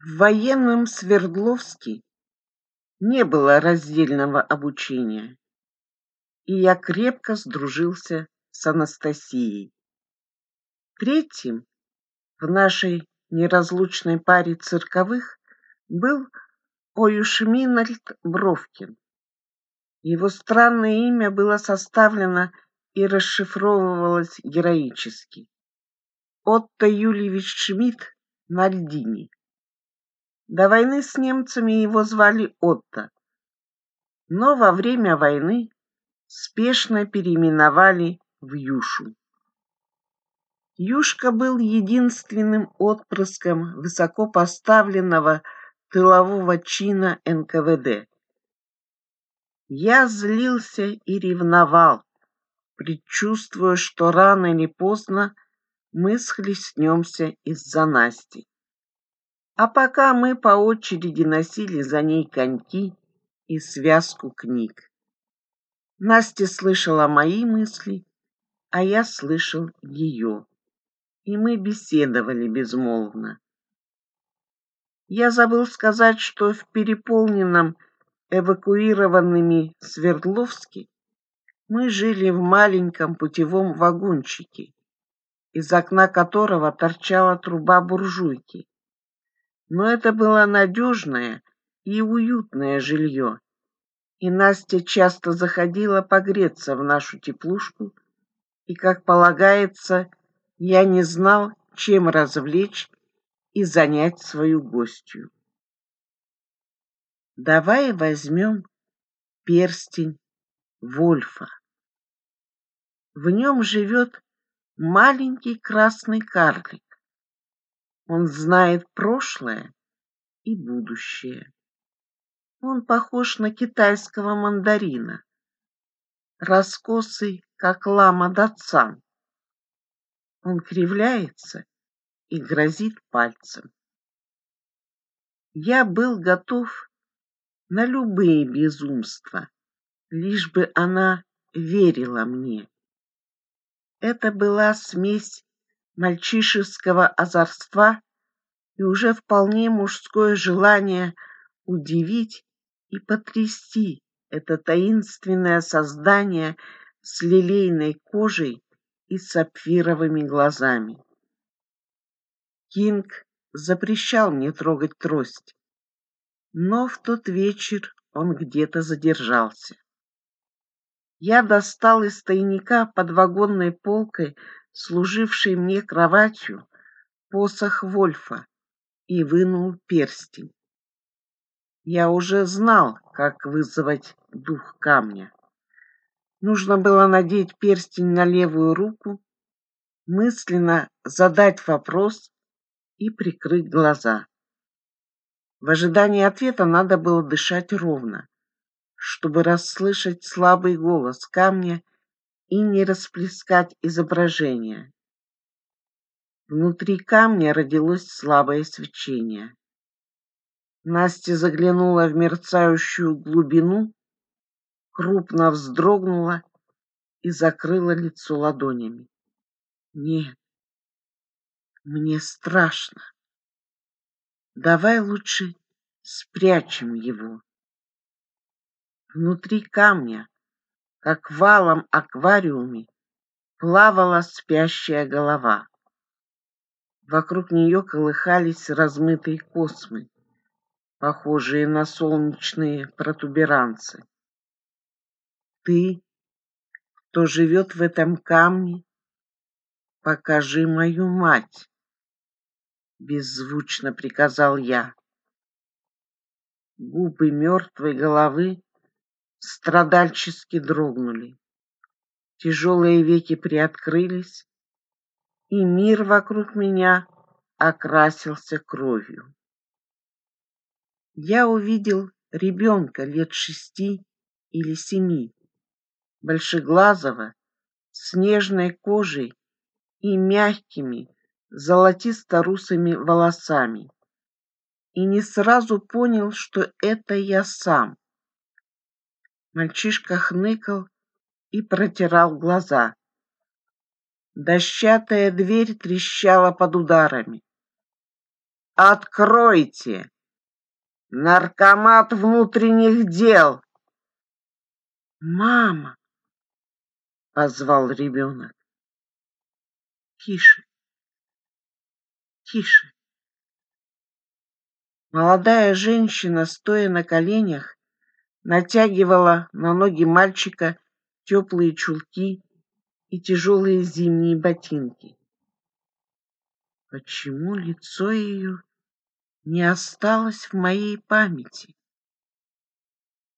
В военном Свердловске не было раздельного обучения, и я крепко сдружился с Анастасией. Третьим в нашей неразлучной паре цирковых был Оюшминальд Бровкин. Его странное имя было составлено и расшифровывалось героически. Отто Юльевич Шмидт Мальдини. До войны с немцами его звали Отто, но во время войны спешно переименовали в Юшу. Юшка был единственным отпрыском высокопоставленного тылового чина НКВД. Я злился и ревновал, предчувствуя, что рано или поздно мы схлестнемся из-за Насти. А пока мы по очереди носили за ней коньки и связку книг. Настя слышала мои мысли, а я слышал ее. И мы беседовали безмолвно. Я забыл сказать, что в переполненном эвакуированными Свердловске мы жили в маленьком путевом вагончике, из окна которого торчала труба буржуйки но это было надежное и уютное жилье, и Настя часто заходила погреться в нашу теплушку, и, как полагается, я не знал, чем развлечь и занять свою гостью. Давай возьмем перстень Вольфа. В нем живет маленький красный карлик. Он знает прошлое и будущее. Он похож на китайского мандарина, раскосый, как лама датсан. Он кривляется и грозит пальцем. Я был готов на любые безумства, лишь бы она верила мне. Это была смесь мальчишеского озорства и уже вполне мужское желание удивить и потрясти это таинственное создание с лилейной кожей и сапфировыми глазами. Кинг запрещал мне трогать трость, но в тот вечер он где-то задержался. Я достал из тайника под вагонной полкой служивший мне кроватью, посох Вольфа и вынул перстень. Я уже знал, как вызвать дух камня. Нужно было надеть перстень на левую руку, мысленно задать вопрос и прикрыть глаза. В ожидании ответа надо было дышать ровно, чтобы расслышать слабый голос камня и не расплескать изображение. Внутри камня родилось слабое свечение. Настя заглянула в мерцающую глубину, крупно вздрогнула и закрыла лицо ладонями. Нет, мне страшно. Давай лучше спрячем его. Внутри камня как в алом аквариуме, плавала спящая голова. Вокруг нее колыхались размытые космы, похожие на солнечные протуберанцы. Ты, кто живет в этом камне, покажи мою мать, беззвучно приказал я. Губы мертвой головы страдальчески дрогнули. Тяжелые веки приоткрылись, и мир вокруг меня окрасился кровью. Я увидел ребенка лет шести или семи, большеглазого, с нежной кожей и мягкими золотисто-русыми волосами, и не сразу понял, что это я сам. Мальчишка хныкал и протирал глаза. Дощатая дверь трещала под ударами. «Откройте! Наркомат внутренних дел!» «Мама!» — позвал ребенок. «Тише! Тише!» Молодая женщина, стоя на коленях, натягивала на ноги мальчика теплые чулки и тяжелые зимние ботинки. Почему лицо ее не осталось в моей памяти?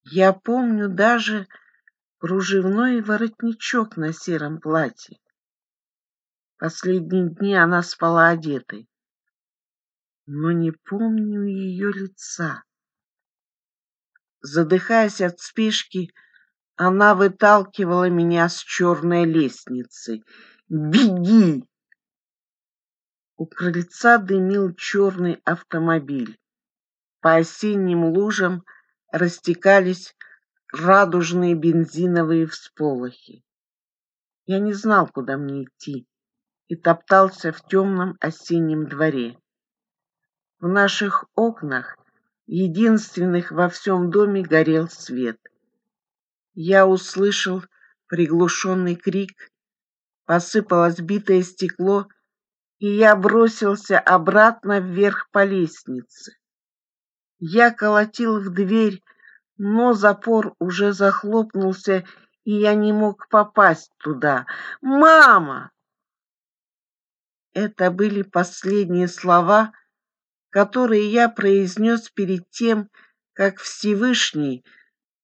Я помню даже кружевной воротничок на сером платье. Последние дни она спала одетой, но не помню ее лица. Задыхаясь от спешки, она выталкивала меня с черной лестницы. «Беги!» У крыльца дымил черный автомобиль. По осенним лужам растекались радужные бензиновые всполохи. Я не знал, куда мне идти, и топтался в темном осеннем дворе. В наших окнах единственных во всем доме горел свет. Я услышал приглушенный крик, посыпалось битое стекло, и я бросился обратно вверх по лестнице. Я колотил в дверь, но запор уже захлопнулся, и я не мог попасть туда. «Мама!» Это были последние слова, которые я произнес перед тем, как Всевышний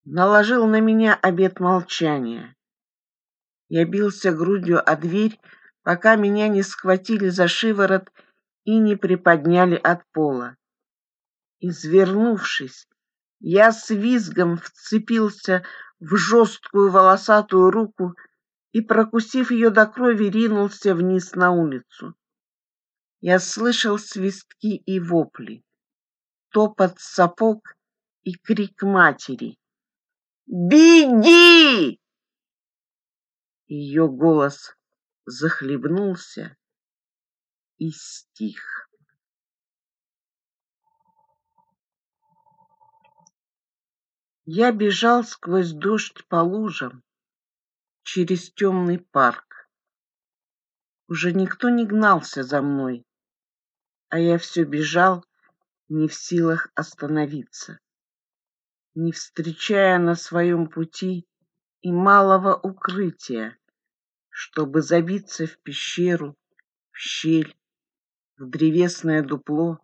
наложил на меня обет молчания. Я бился грудью о дверь, пока меня не схватили за шиворот и не приподняли от пола. Извернувшись, я с визгом вцепился в жесткую волосатую руку и, прокусив ее до крови, ринулся вниз на улицу. Я слышал свистки и вопли, топот сапог и крик матери. «Беги!» Ее голос захлебнулся и стих. Я бежал сквозь дождь по лужам через темный парк. Уже никто не гнался за мной а я все бежал, не в силах остановиться, не встречая на своем пути и малого укрытия, чтобы забиться в пещеру, в щель, в древесное дупло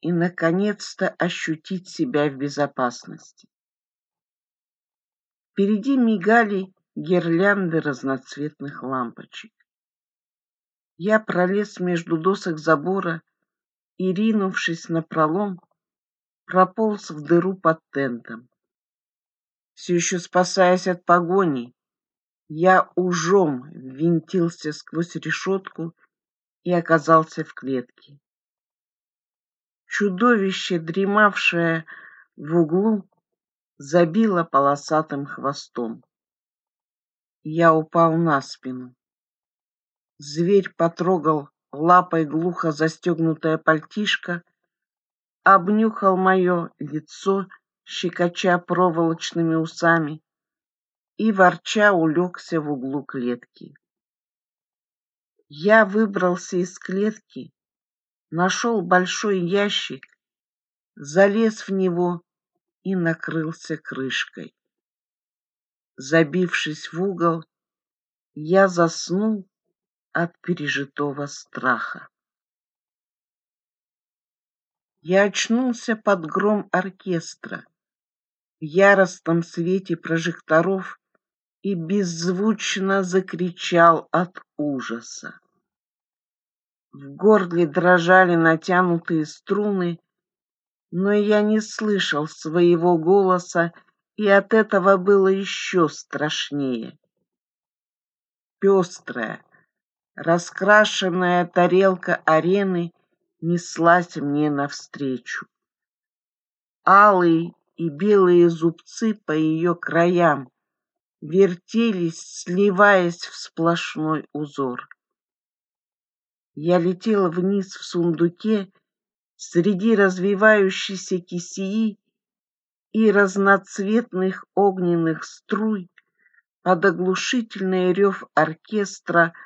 и, наконец-то, ощутить себя в безопасности. Впереди мигали гирлянды разноцветных лампочек. Я пролез между досок забора и, ринувшись на пролом, прополз в дыру под тентом. Все еще спасаясь от погони, я ужом ввинтился сквозь решетку и оказался в клетке. Чудовище, дремавшее в углу, забило полосатым хвостом. Я упал на спину. Зверь потрогал лапой глухо застегнутое пальтишко, обнюхал мое лицо, щекоча проволочными усами, и ворча улегся в углу клетки. Я выбрался из клетки, нашел большой ящик, залез в него и накрылся крышкой. Забившись в угол, я заснул, от пережитого страха. Я очнулся под гром оркестра, в яростном свете прожекторов и беззвучно закричал от ужаса. В горле дрожали натянутые струны, но я не слышал своего голоса, и от этого было еще страшнее. Пестрая, Раскрашенная тарелка арены неслась мне навстречу. Алые и белые зубцы по ее краям вертелись, сливаясь в сплошной узор. Я летела вниз в сундуке среди развивающейся кисии и разноцветных огненных струй под оглушительный рев оркестра —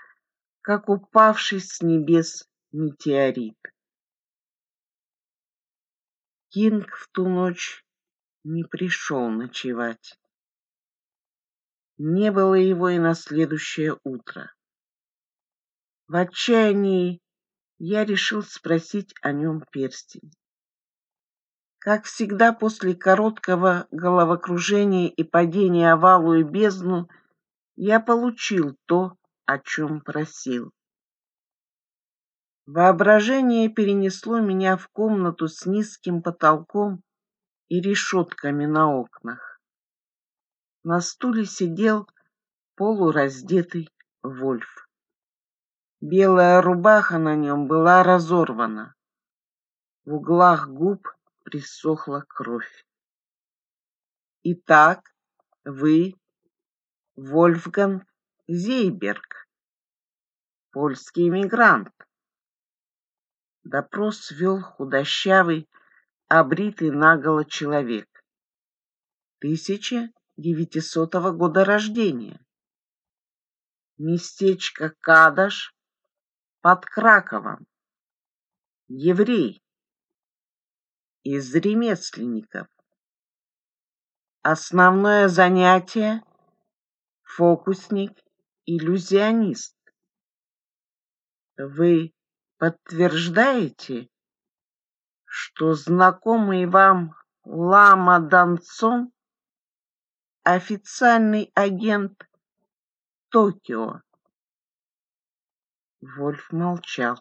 как упавший с небес метеорит. Кинг в ту ночь не пришел ночевать. Не было его и на следующее утро. В отчаянии я решил спросить о нем перстень. Как всегда после короткого головокружения и падения овалу и бездну я получил то, о чем просил. Воображение перенесло меня в комнату с низким потолком и решетками на окнах. На стуле сидел полураздетый Вольф. Белая рубаха на нем была разорвана. В углах губ присохла кровь. «Итак, вы, Вольфганг Зейберг, польский эмигрант. Допрос вел худощавый, обритый наголо человек. 1900 года рождения. Местечко Кадаш под Краковом. Еврей. Из ремесленников. Основное занятие – фокусник – иллюзионист. Вы подтверждаете, что знакомый вам Лама Донцон официальный агент Токио? Вольф молчал.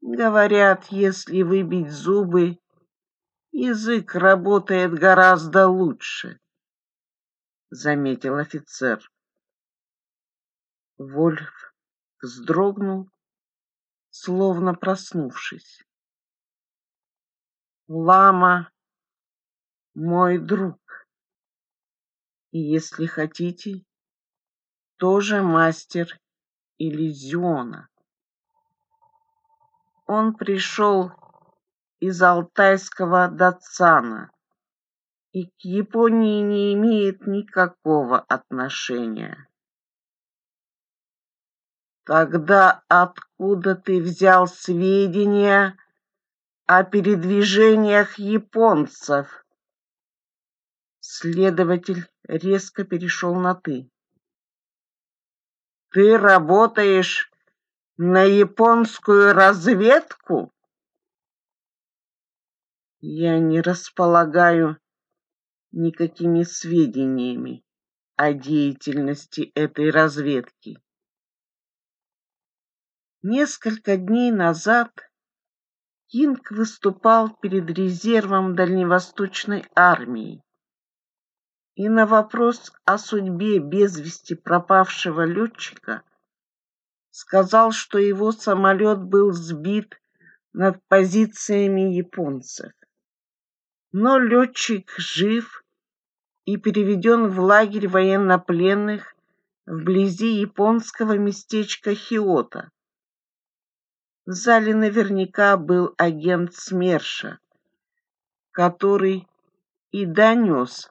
Говорят, если выбить зубы, язык работает гораздо лучше, заметил офицер. Вольф вздрогнул, словно проснувшись. Лама мой друг. И если хотите, тоже мастер иллюзиона. Он пришел из алтайского Датсана и к Японии не имеет никакого отношения. Тогда откуда ты взял сведения о передвижениях японцев? Следователь резко перешел на «ты». Ты работаешь на японскую разведку? Я не располагаю никакими сведениями о деятельности этой разведки. Несколько дней назад Кинг выступал перед резервом Дальневосточной армии, и на вопрос о судьбе без вести пропавшего летчика сказал, что его самолет был сбит над позициями японцев. Но летчик жив и переведен в лагерь военнопленных вблизи японского местечка Хиота, в зале наверняка был агент СМЕРШа, который и донес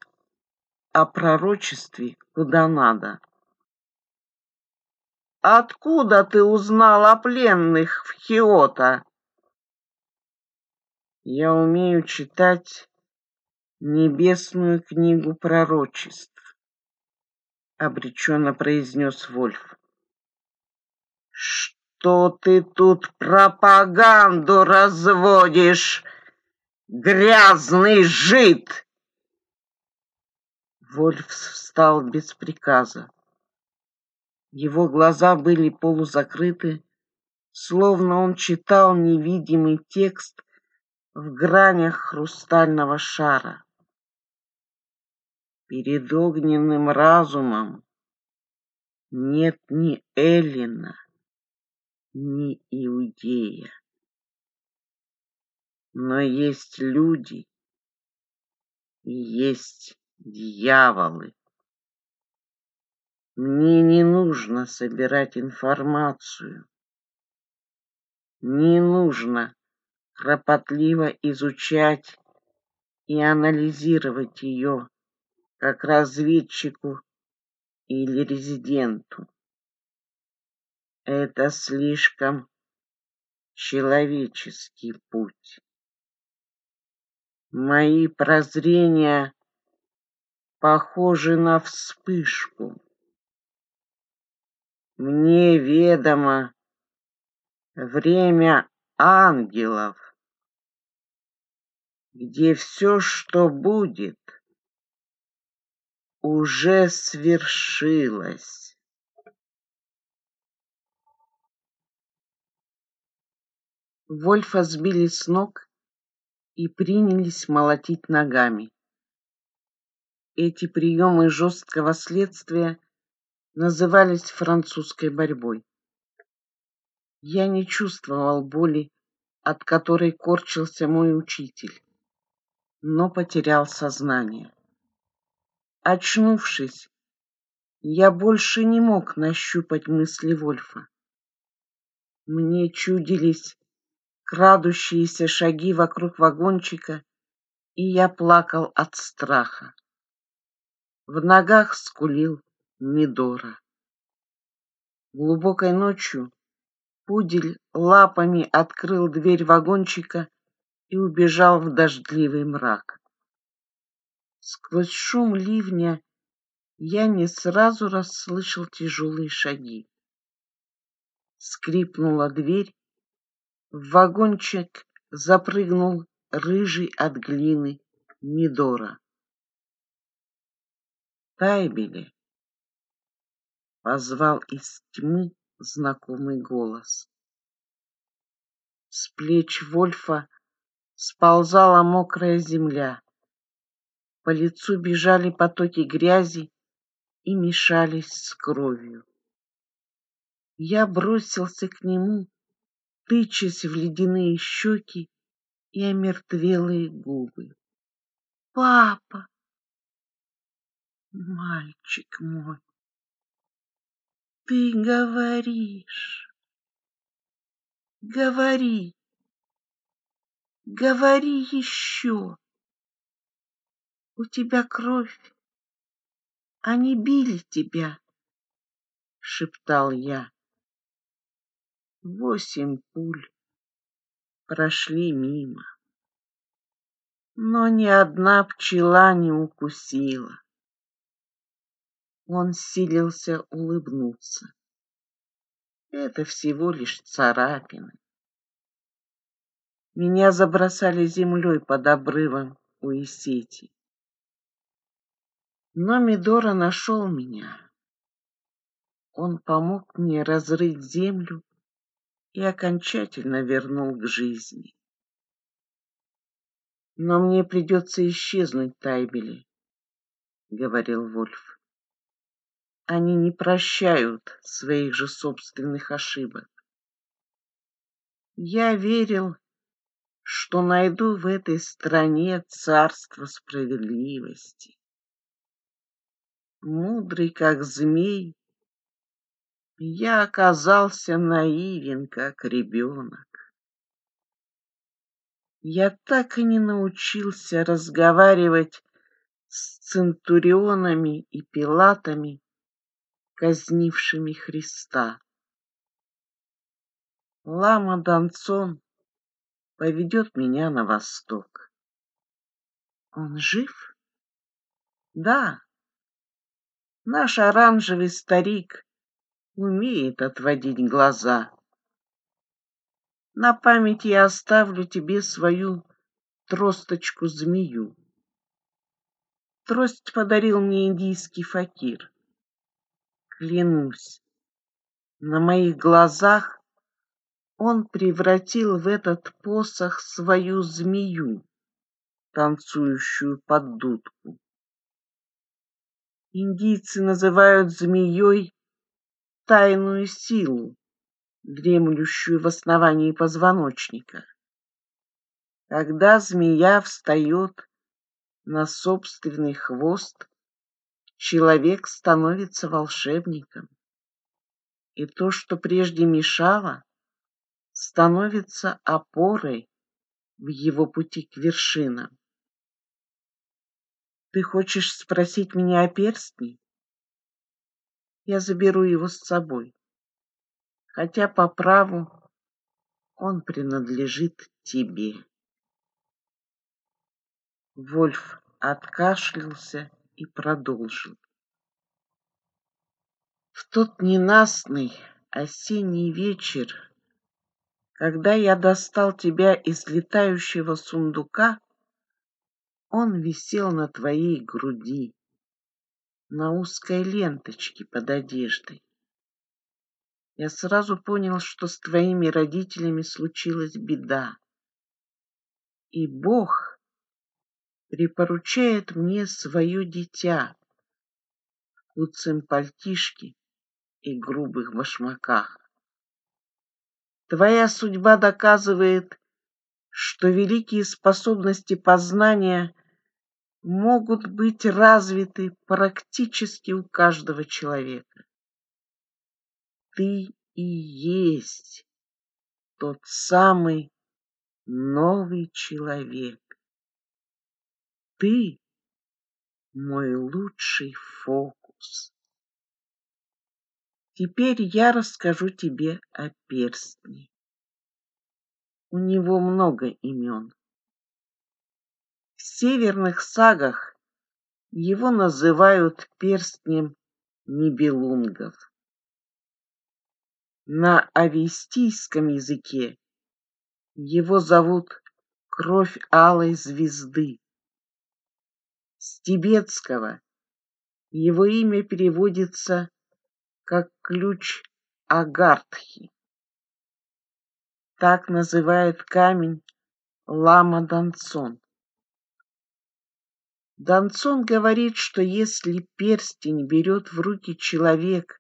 о пророчестве куда надо. «Откуда ты узнал о пленных в Хиото?» «Я умею читать небесную книгу пророчеств», — обреченно произнес Вольф. «Что?» что ты тут пропаганду разводишь, грязный жид!» Вольф встал без приказа. Его глаза были полузакрыты, словно он читал невидимый текст в гранях хрустального шара. Перед огненным разумом нет ни Эллина, не иудея. Но есть люди и есть дьяволы. Мне не нужно собирать информацию. Не нужно кропотливо изучать и анализировать ее как разведчику или резиденту. Это слишком человеческий путь. Мои прозрения похожи на вспышку. Мне ведомо время ангелов, где все, что будет, уже свершилось. Вольфа сбили с ног и принялись молотить ногами. Эти приемы жесткого следствия назывались французской борьбой. Я не чувствовал боли, от которой корчился мой учитель, но потерял сознание. Очнувшись, я больше не мог нащупать мысли Вольфа. Мне чудились крадущиеся шаги вокруг вагончика, и я плакал от страха. В ногах скулил Мидора. Глубокой ночью пудель лапами открыл дверь вагончика и убежал в дождливый мрак. Сквозь шум ливня я не сразу расслышал тяжелые шаги. Скрипнула дверь, в вагончик запрыгнул рыжий от глины Мидора. «Таймели!» — позвал из тьмы знакомый голос. С плеч Вольфа сползала мокрая земля. По лицу бежали потоки грязи и мешались с кровью. Я бросился к нему, тычась в ледяные щеки и омертвелые губы. «Папа!» «Мальчик мой, ты говоришь, говори, говори еще. У тебя кровь, они били тебя», — шептал я восемь пуль прошли мимо, но ни одна пчела не укусила. Он силился улыбнуться. Это всего лишь царапины. Меня забросали землей под обрывом у Исети. Но Мидора нашел меня. Он помог мне разрыть землю и окончательно вернул к жизни. «Но мне придется исчезнуть, Тайбели», — говорил Вольф. «Они не прощают своих же собственных ошибок. Я верил, что найду в этой стране царство справедливости. Мудрый, как змей, я оказался наивен, как ребенок. Я так и не научился разговаривать с центурионами и пилатами, казнившими Христа. Лама Донцон поведет меня на восток. Он жив? Да. Наш оранжевый старик умеет отводить глаза. На память я оставлю тебе свою тросточку-змею. Трость подарил мне индийский факир. Клянусь, на моих глазах он превратил в этот посох свою змею, танцующую под дудку. Индийцы называют змеей тайную силу, дремлющую в основании позвоночника. Когда змея встает на собственный хвост, человек становится волшебником, и то, что прежде мешало, становится опорой в его пути к вершинам. Ты хочешь спросить меня о перстне? я заберу его с собой. Хотя по праву он принадлежит тебе. Вольф откашлялся и продолжил. В тот ненастный осенний вечер, когда я достал тебя из летающего сундука, он висел на твоей груди на узкой ленточке под одеждой. Я сразу понял, что с твоими родителями случилась беда. И Бог припоручает мне свое дитя в куцем пальтишке и грубых башмаках. Твоя судьба доказывает, что великие способности познания могут быть развиты практически у каждого человека. Ты и есть тот самый новый человек. Ты мой лучший фокус. Теперь я расскажу тебе о перстне. У него много имен северных сагах его называют перстнем нибелунгов. На авестийском языке его зовут кровь алой звезды. С тибетского его имя переводится как ключ Агартхи. Так называет камень лама Данцон. Донцон говорит, что если перстень берет в руки человек,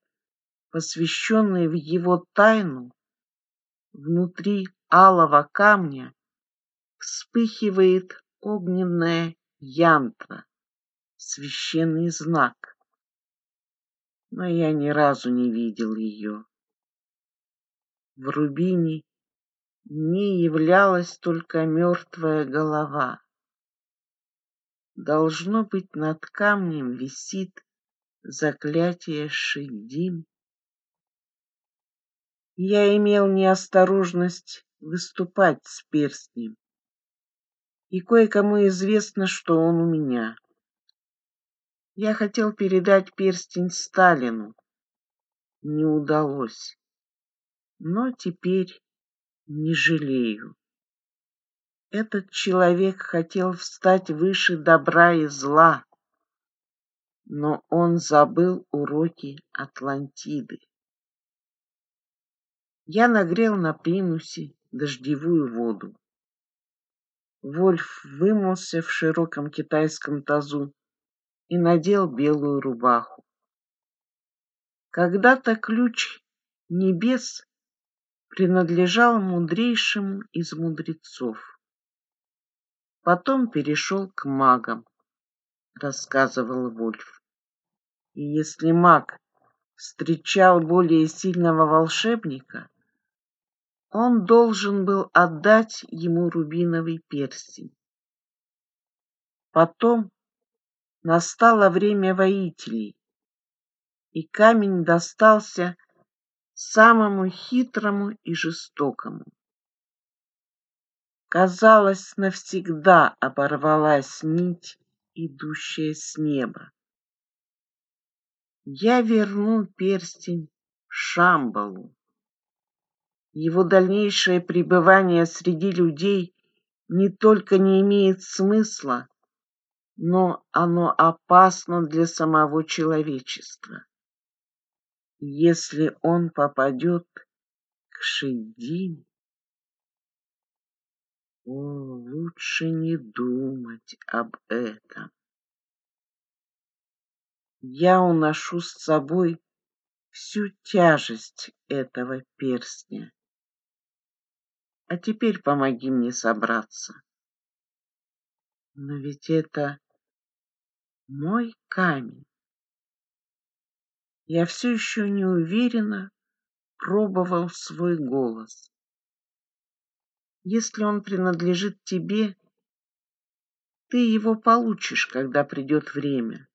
посвященный в его тайну, внутри алого камня вспыхивает огненная янтра, священный знак. Но я ни разу не видел ее. В рубине не являлась только мертвая голова. Должно быть, над камнем висит заклятие Шиддим. Я имел неосторожность выступать с перстнем, и кое-кому известно, что он у меня. Я хотел передать перстень Сталину. Не удалось. Но теперь не жалею. Этот человек хотел встать выше добра и зла, но он забыл уроки Атлантиды. Я нагрел на примусе дождевую воду. Вольф вымылся в широком китайском тазу и надел белую рубаху. Когда-то ключ небес принадлежал мудрейшему из мудрецов. Потом перешел к магам, рассказывал Вольф. И если маг встречал более сильного волшебника, он должен был отдать ему рубиновый перстень. Потом настало время воителей, и камень достался самому хитрому и жестокому. Казалось, навсегда оборвалась нить, идущая с неба. Я верну перстень Шамбалу. Его дальнейшее пребывание среди людей не только не имеет смысла, но оно опасно для самого человечества. Если он попадет к Шедине... О, лучше не думать об этом. Я уношу с собой всю тяжесть этого перстня. А теперь помоги мне собраться. Но ведь это мой камень. Я все еще не уверена. пробовал свой голос. Если он принадлежит тебе, ты его получишь, когда придет время.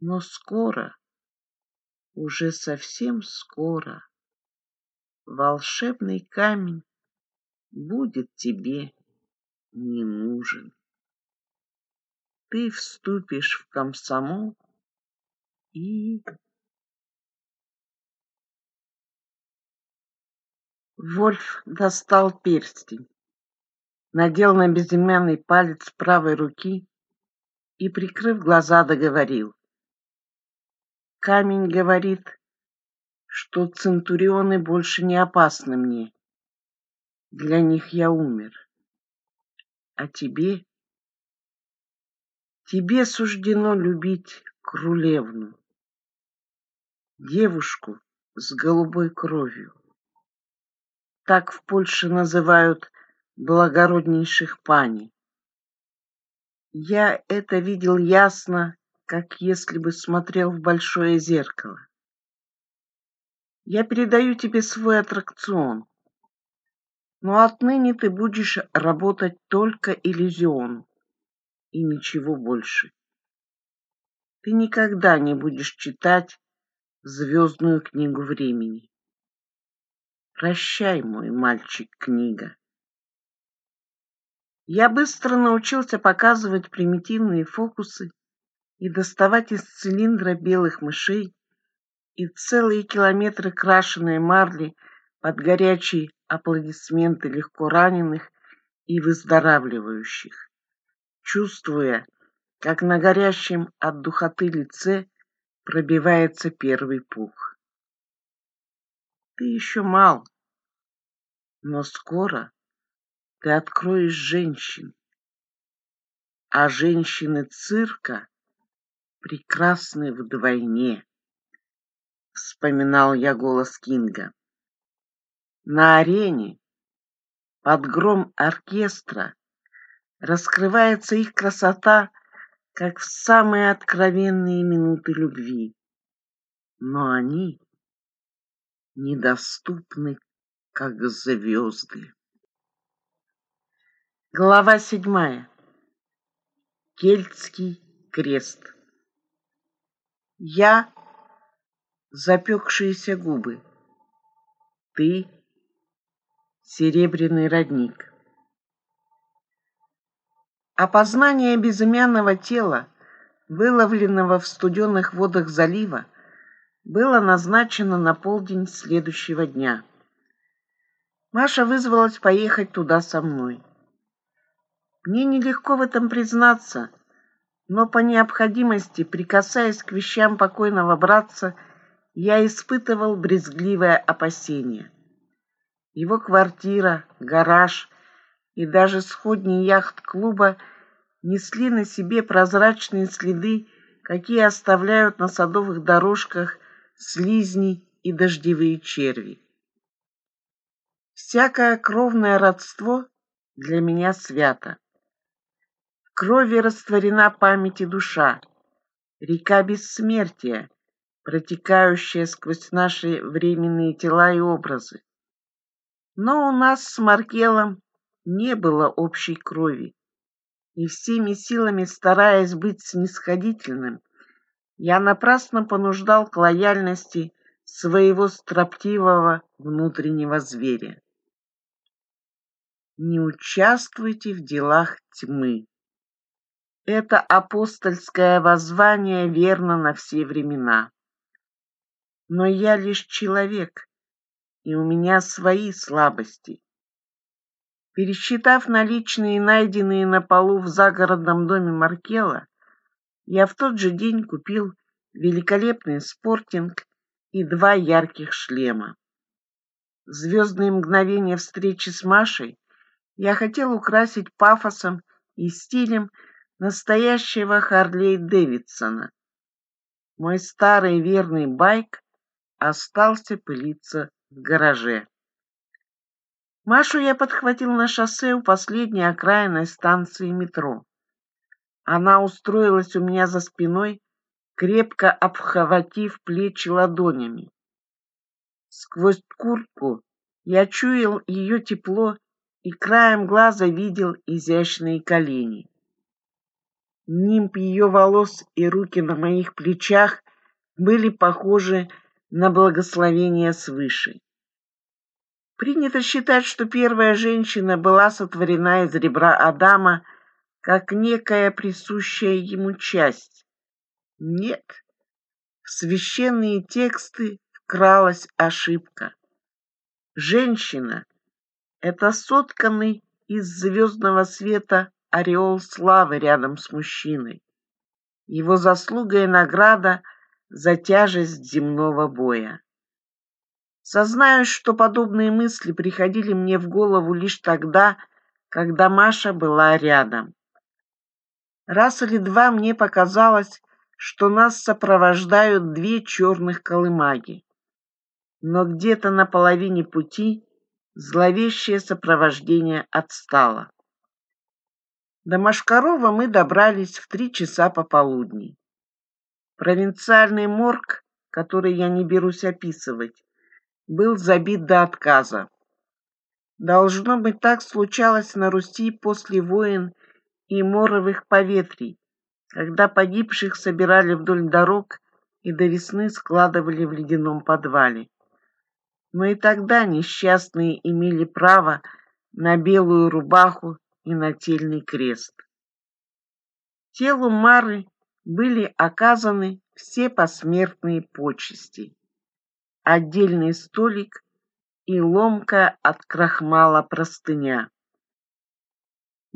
Но скоро, уже совсем скоро, волшебный камень будет тебе не нужен. Ты вступишь в комсомол и... Вольф достал перстень, надел на безымянный палец правой руки и, прикрыв глаза, договорил. Камень говорит, что центурионы больше не опасны мне. Для них я умер. А тебе? Тебе суждено любить крулевну, девушку с голубой кровью. Так в Польше называют благороднейших пани, Я это видел ясно, как если бы смотрел в большое зеркало. Я передаю тебе свой аттракцион, но отныне ты будешь работать только иллюзион и ничего больше. Ты никогда не будешь читать звездную книгу времени. Прощай, мой мальчик-книга. Я быстро научился показывать примитивные фокусы и доставать из цилиндра белых мышей и целые километры крашеной марли под горячие аплодисменты легко раненых и выздоравливающих, чувствуя, как на горящем от духоты лице пробивается первый пух. Ты еще мал, но скоро ты откроешь женщин, а женщины цирка прекрасны вдвойне, вспоминал я голос Кинга. На арене под гром оркестра раскрывается их красота, как в самые откровенные минуты любви. Но они недоступны, как звезды. Глава седьмая. Кельтский крест. Я — запекшиеся губы. Ты — серебряный родник. Опознание безымянного тела, выловленного в студенных водах залива, было назначено на полдень следующего дня. Маша вызвалась поехать туда со мной. Мне нелегко в этом признаться, но по необходимости, прикасаясь к вещам покойного братца, я испытывал брезгливое опасение. Его квартира, гараж и даже сходни яхт-клуба несли на себе прозрачные следы, какие оставляют на садовых дорожках – слизни и дождевые черви. Всякое кровное родство для меня свято. В крови растворена память и душа, река бессмертия, протекающая сквозь наши временные тела и образы. Но у нас с Маркелом не было общей крови, и всеми силами, стараясь быть снисходительным, я напрасно понуждал к лояльности своего строптивого внутреннего зверя. Не участвуйте в делах тьмы. Это апостольское воззвание верно на все времена. Но я лишь человек, и у меня свои слабости. Пересчитав наличные, найденные на полу в загородном доме Маркела, я в тот же день купил великолепный спортинг и два ярких шлема. Звездные мгновения встречи с Машей я хотел украсить пафосом и стилем настоящего Харлей Дэвидсона. Мой старый верный байк остался пылиться в гараже. Машу я подхватил на шоссе у последней окраинной станции метро. Она устроилась у меня за спиной, крепко обхватив плечи ладонями. Сквозь куртку я чуял ее тепло и краем глаза видел изящные колени. Нимб ее волос и руки на моих плечах были похожи на благословение свыше. Принято считать, что первая женщина была сотворена из ребра Адама – как некая присущая ему часть. Нет, в священные тексты вкралась ошибка. Женщина — это сотканный из звездного света ореол славы рядом с мужчиной, его заслуга и награда за тяжесть земного боя. Сознаюсь, что подобные мысли приходили мне в голову лишь тогда, когда Маша была рядом. Раз или два мне показалось, что нас сопровождают две черных колымаги. Но где-то на половине пути зловещее сопровождение отстало. До Машкарова мы добрались в три часа пополудни. Провинциальный морг, который я не берусь описывать, был забит до отказа. Должно быть, так случалось на Руси после войн и моровых поветрий, когда погибших собирали вдоль дорог и до весны складывали в ледяном подвале. Но и тогда несчастные имели право на белую рубаху и нательный крест. Телу Мары были оказаны все посмертные почести. Отдельный столик и ломка от крахмала простыня.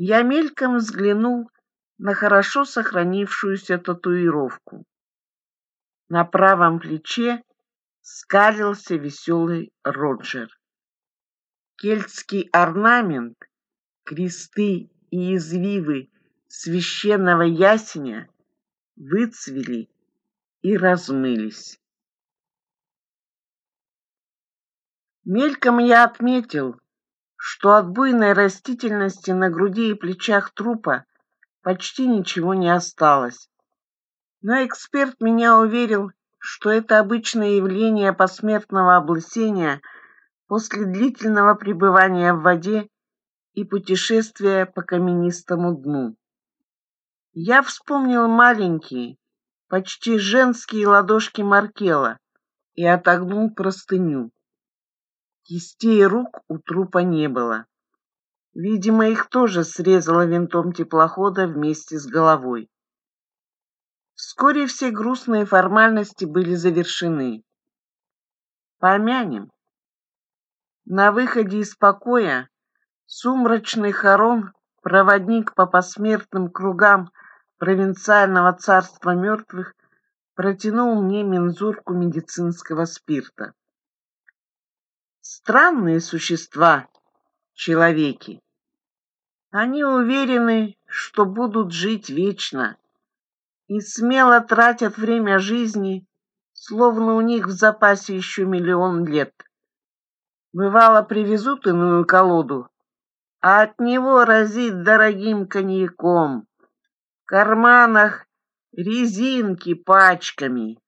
Я мельком взглянул на хорошо сохранившуюся татуировку. На правом плече скалился веселый Роджер. Кельтский орнамент, кресты и извивы священного ясеня выцвели и размылись. Мельком я отметил, что от буйной растительности на груди и плечах трупа почти ничего не осталось. Но эксперт меня уверил, что это обычное явление посмертного облысения после длительного пребывания в воде и путешествия по каменистому дну. Я вспомнил маленькие, почти женские ладошки Маркела и отогнул простыню. Кистей рук у трупа не было. Видимо, их тоже срезало винтом теплохода вместе с головой. Вскоре все грустные формальности были завершены. Помянем. На выходе из покоя сумрачный хорон, проводник по посмертным кругам провинциального царства мертвых, протянул мне мензурку медицинского спирта. Странные существа человеки. Они уверены, что будут жить вечно и смело тратят время жизни, словно у них в запасе еще миллион лет. Бывало, привезут иную колоду, а от него разит дорогим коньяком. В карманах резинки пачками.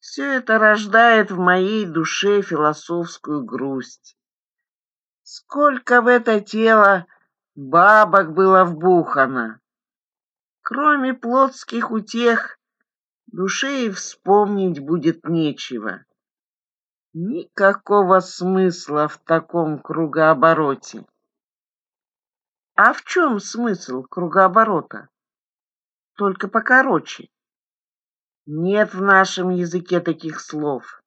Все это рождает в моей душе философскую грусть. Сколько в это тело бабок было вбухано! Кроме плотских утех, душе и вспомнить будет нечего. Никакого смысла в таком кругообороте. А в чем смысл кругооборота? Только покороче. Нет в нашем языке таких слов.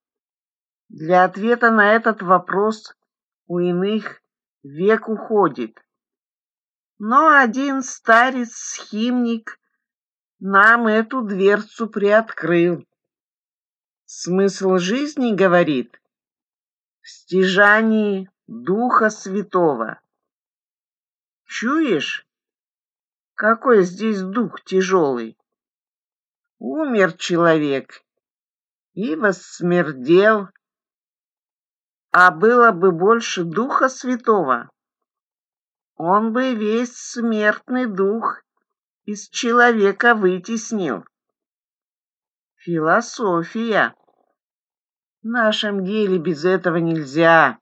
Для ответа на этот вопрос у иных век уходит. Но один старец-схимник нам эту дверцу приоткрыл. Смысл жизни, говорит, в стяжании Духа Святого. Чуешь, какой здесь дух тяжелый? умер человек и воссмердел, а было бы больше Духа Святого, он бы весь смертный дух из человека вытеснил. Философия. В нашем деле без этого нельзя.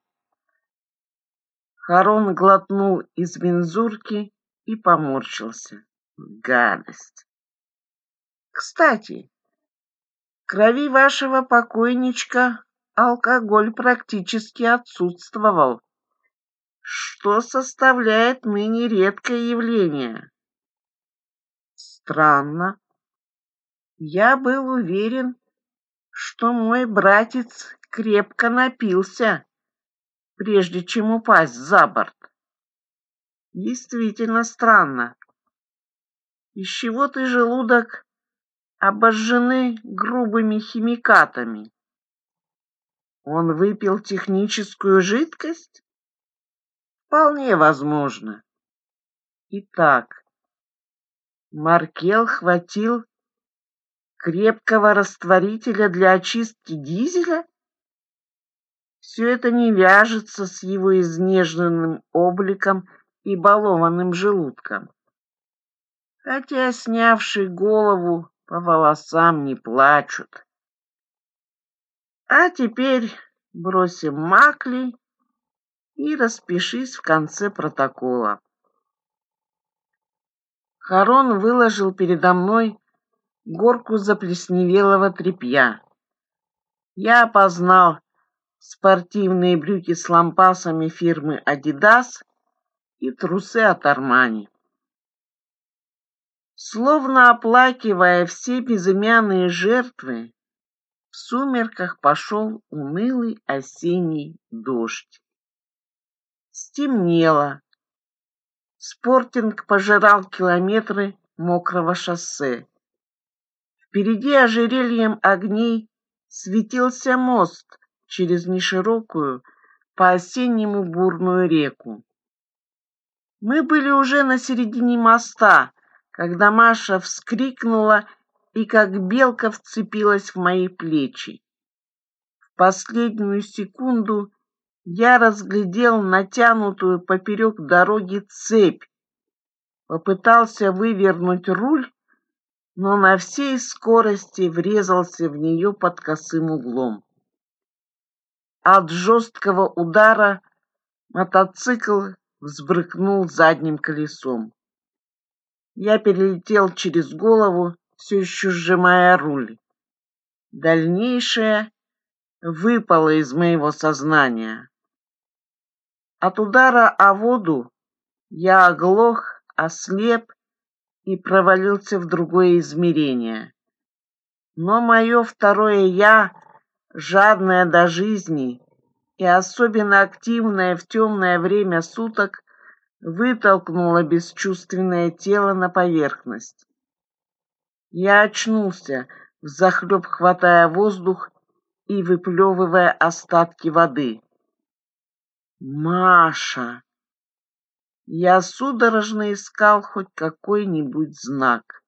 Харон глотнул из мензурки и поморщился. Гадость. Кстати, крови вашего покойничка алкоголь практически отсутствовал, что составляет ныне редкое явление. Странно. Я был уверен, что мой братец крепко напился, прежде чем упасть за борт. Действительно странно. Из чего ты желудок обожжены грубыми химикатами. Он выпил техническую жидкость? Вполне возможно. Итак, Маркел хватил крепкого растворителя для очистки дизеля? Все это не вяжется с его изнеженным обликом и балованным желудком. Хотя снявший голову по волосам не плачут. А теперь бросим макли и распишись в конце протокола. Харон выложил передо мной горку заплесневелого тряпья. Я опознал спортивные брюки с лампасами фирмы «Адидас» и трусы от «Армани». Словно оплакивая все безымянные жертвы, в сумерках пошел унылый осенний дождь. Стемнело. Спортинг пожирал километры мокрого шоссе. Впереди ожерельем огней светился мост через неширокую, по-осеннему бурную реку. Мы были уже на середине моста, когда Маша вскрикнула и как белка вцепилась в мои плечи. В последнюю секунду я разглядел натянутую поперек дороги цепь, попытался вывернуть руль, но на всей скорости врезался в нее под косым углом. От жесткого удара мотоцикл взбрыкнул задним колесом. Я перелетел через голову, все еще сжимая руль. Дальнейшее выпало из моего сознания. От удара о воду я оглох, ослеп и провалился в другое измерение. Но мое второе «я», жадное до жизни и особенно активное в темное время суток, вытолкнула бесчувственное тело на поверхность. Я очнулся, взахлеб хватая воздух и выплевывая остатки воды. «Маша!» Я судорожно искал хоть какой-нибудь знак.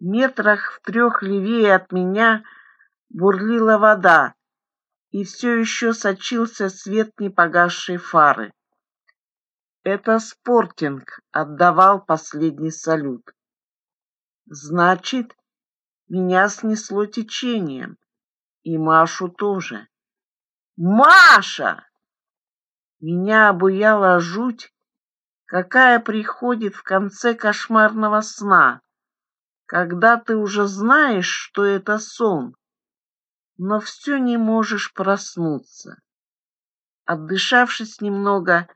Метрах в трех левее от меня бурлила вода, и все еще сочился свет непогасшей фары. Это Спортинг отдавал последний салют. Значит, меня снесло течением. И Машу тоже. Маша! Меня обуяла жуть, какая приходит в конце кошмарного сна, когда ты уже знаешь, что это сон, но все не можешь проснуться. Отдышавшись немного,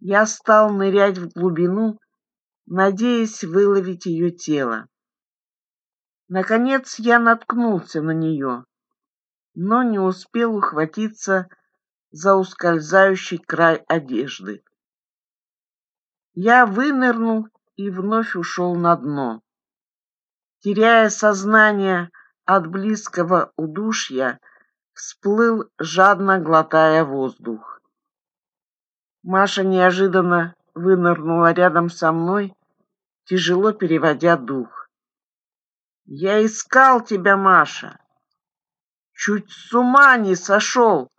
я стал нырять в глубину, надеясь выловить ее тело. Наконец я наткнулся на нее, но не успел ухватиться за ускользающий край одежды. Я вынырнул и вновь ушел на дно. Теряя сознание от близкого удушья, всплыл, жадно глотая воздух. Маша неожиданно вынырнула рядом со мной, тяжело переводя дух. «Я искал тебя, Маша! Чуть с ума не сошел!»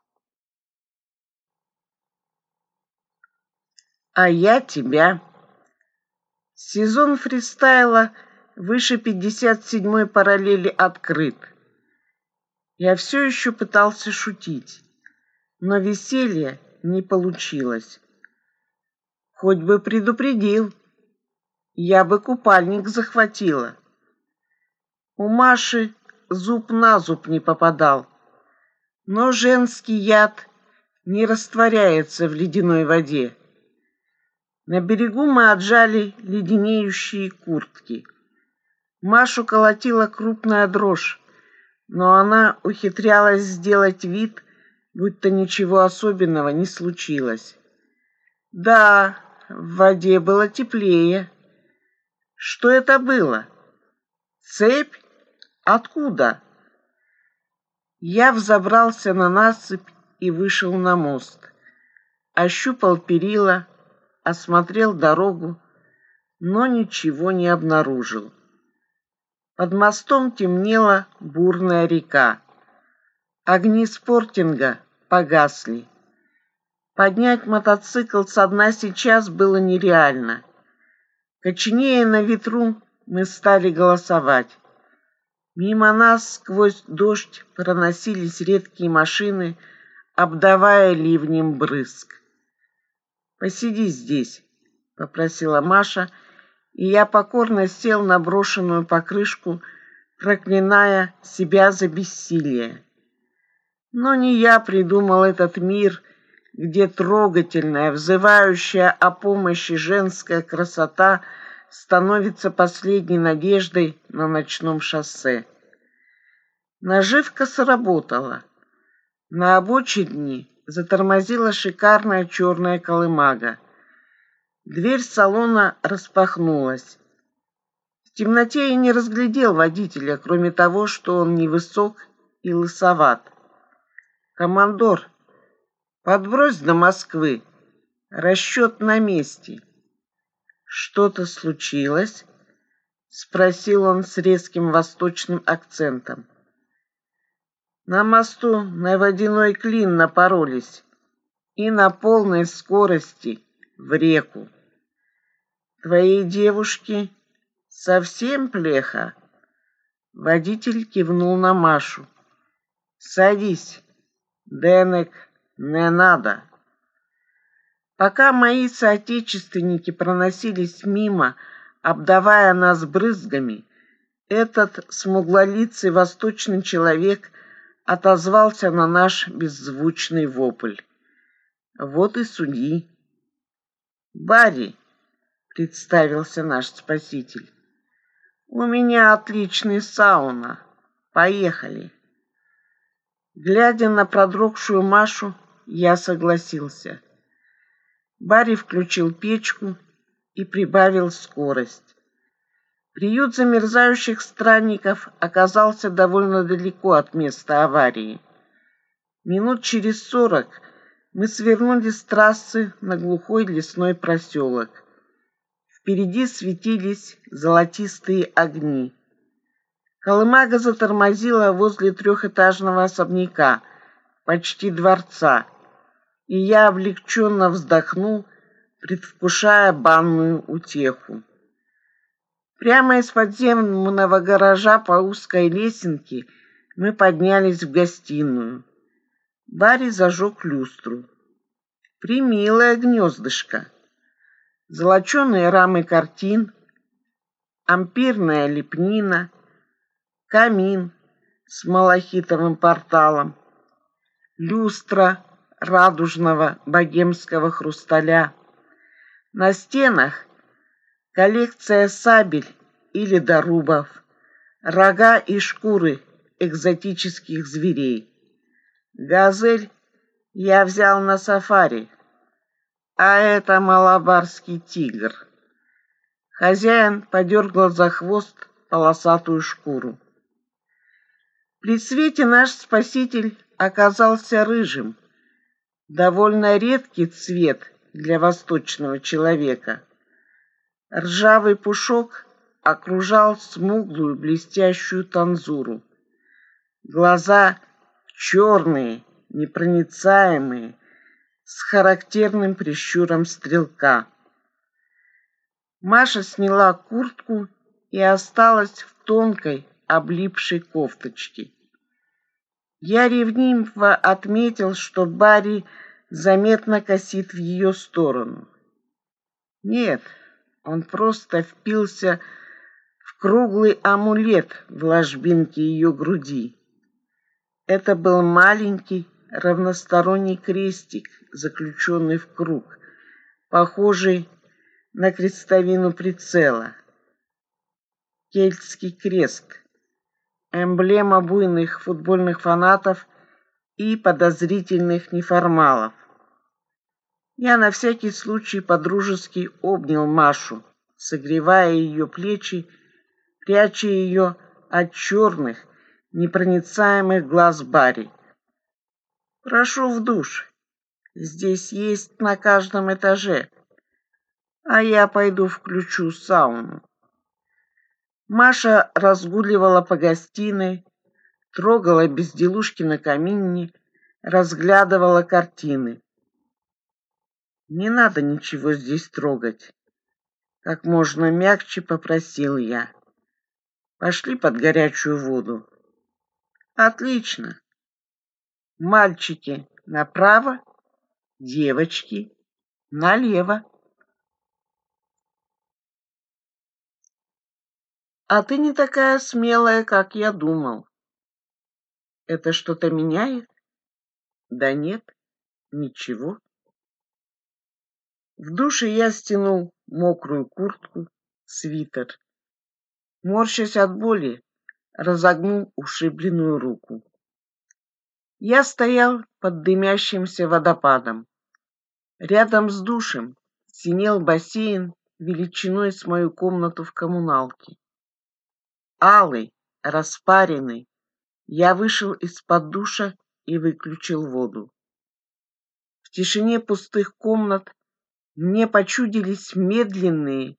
«А я тебя!» Сезон фристайла выше 57-й параллели открыт. Я все еще пытался шутить, но веселье – не получилось. Хоть бы предупредил. Я бы купальник захватила. У Маши зуб на зуб не попадал. Но женский яд не растворяется в ледяной воде. На берегу мы отжали леденеющие куртки. Машу колотила крупная дрожь, но она ухитрялась сделать вид, будто ничего особенного не случилось. Да, в воде было теплее. Что это было? Цепь? Откуда? Я взобрался на насыпь и вышел на мост. Ощупал перила, осмотрел дорогу, но ничего не обнаружил. Под мостом темнела бурная река. Огни спортинга погасли. Поднять мотоцикл со дна сейчас было нереально. Коченея на ветру, мы стали голосовать. Мимо нас сквозь дождь проносились редкие машины, обдавая ливнем брызг. «Посиди здесь», — попросила Маша, и я покорно сел на брошенную покрышку, проклиная себя за бессилие. Но не я придумал этот мир, где трогательная, взывающая о помощи женская красота становится последней надеждой на ночном шоссе. Наживка сработала. На обочине затормозила шикарная черная колымага. Дверь салона распахнулась. В темноте я не разглядел водителя, кроме того, что он невысок и лысоват. Командор, подбрось до Москвы. Расчет на месте. Что-то случилось? Спросил он с резким восточным акцентом. На мосту на водяной клин напоролись и на полной скорости в реку. Твоей девушке совсем плохо. Водитель кивнул на Машу. Садись денег не надо. Пока мои соотечественники проносились мимо, обдавая нас брызгами, этот смуглолицый восточный человек отозвался на наш беззвучный вопль. Вот и судьи. «Барри», — представился наш спаситель, — «у меня отличный сауна. Поехали». Глядя на продрогшую Машу, я согласился. Барри включил печку и прибавил скорость. Приют замерзающих странников оказался довольно далеко от места аварии. Минут через сорок мы свернули с трассы на глухой лесной проселок. Впереди светились золотистые огни. Колымага затормозила возле трехэтажного особняка, почти дворца, и я облегченно вздохнул, предвкушая банную утеху. Прямо из подземного гаража по узкой лесенке мы поднялись в гостиную. Барри зажег люстру. Примилое гнездышко. Золоченые рамы картин, ампирная лепнина — камин с малахитовым порталом, люстра радужного богемского хрусталя. На стенах коллекция сабель или дорубов, рога и шкуры экзотических зверей. Газель я взял на сафари, а это малабарский тигр. Хозяин подергал за хвост полосатую шкуру. При свете наш спаситель оказался рыжим. Довольно редкий цвет для восточного человека. Ржавый пушок окружал смуглую блестящую танзуру. Глаза черные, непроницаемые, с характерным прищуром стрелка. Маша сняла куртку и осталась в тонкой, облипшей кофточки. Я ревниво отметил, что Барри заметно косит в ее сторону. Нет, он просто впился в круглый амулет в ложбинке ее груди. Это был маленький равносторонний крестик, заключенный в круг, похожий на крестовину прицела. Кельтский крест эмблема буйных футбольных фанатов и подозрительных неформалов. Я на всякий случай подружески обнял Машу, согревая ее плечи, пряча ее от черных, непроницаемых глаз Барри. «Прошу в душ. Здесь есть на каждом этаже. А я пойду включу сауну». Маша разгуливала по гостиной, трогала безделушки на камине, разглядывала картины. «Не надо ничего здесь трогать», — как можно мягче попросил я. «Пошли под горячую воду». «Отлично. Мальчики направо, девочки налево». А ты не такая смелая, как я думал. Это что-то меняет? Да нет, ничего. В душе я стянул мокрую куртку, свитер. Морщась от боли, разогнул ушибленную руку. Я стоял под дымящимся водопадом. Рядом с душем синел бассейн величиной с мою комнату в коммуналке алый, распаренный, я вышел из-под душа и выключил воду. В тишине пустых комнат мне почудились медленные,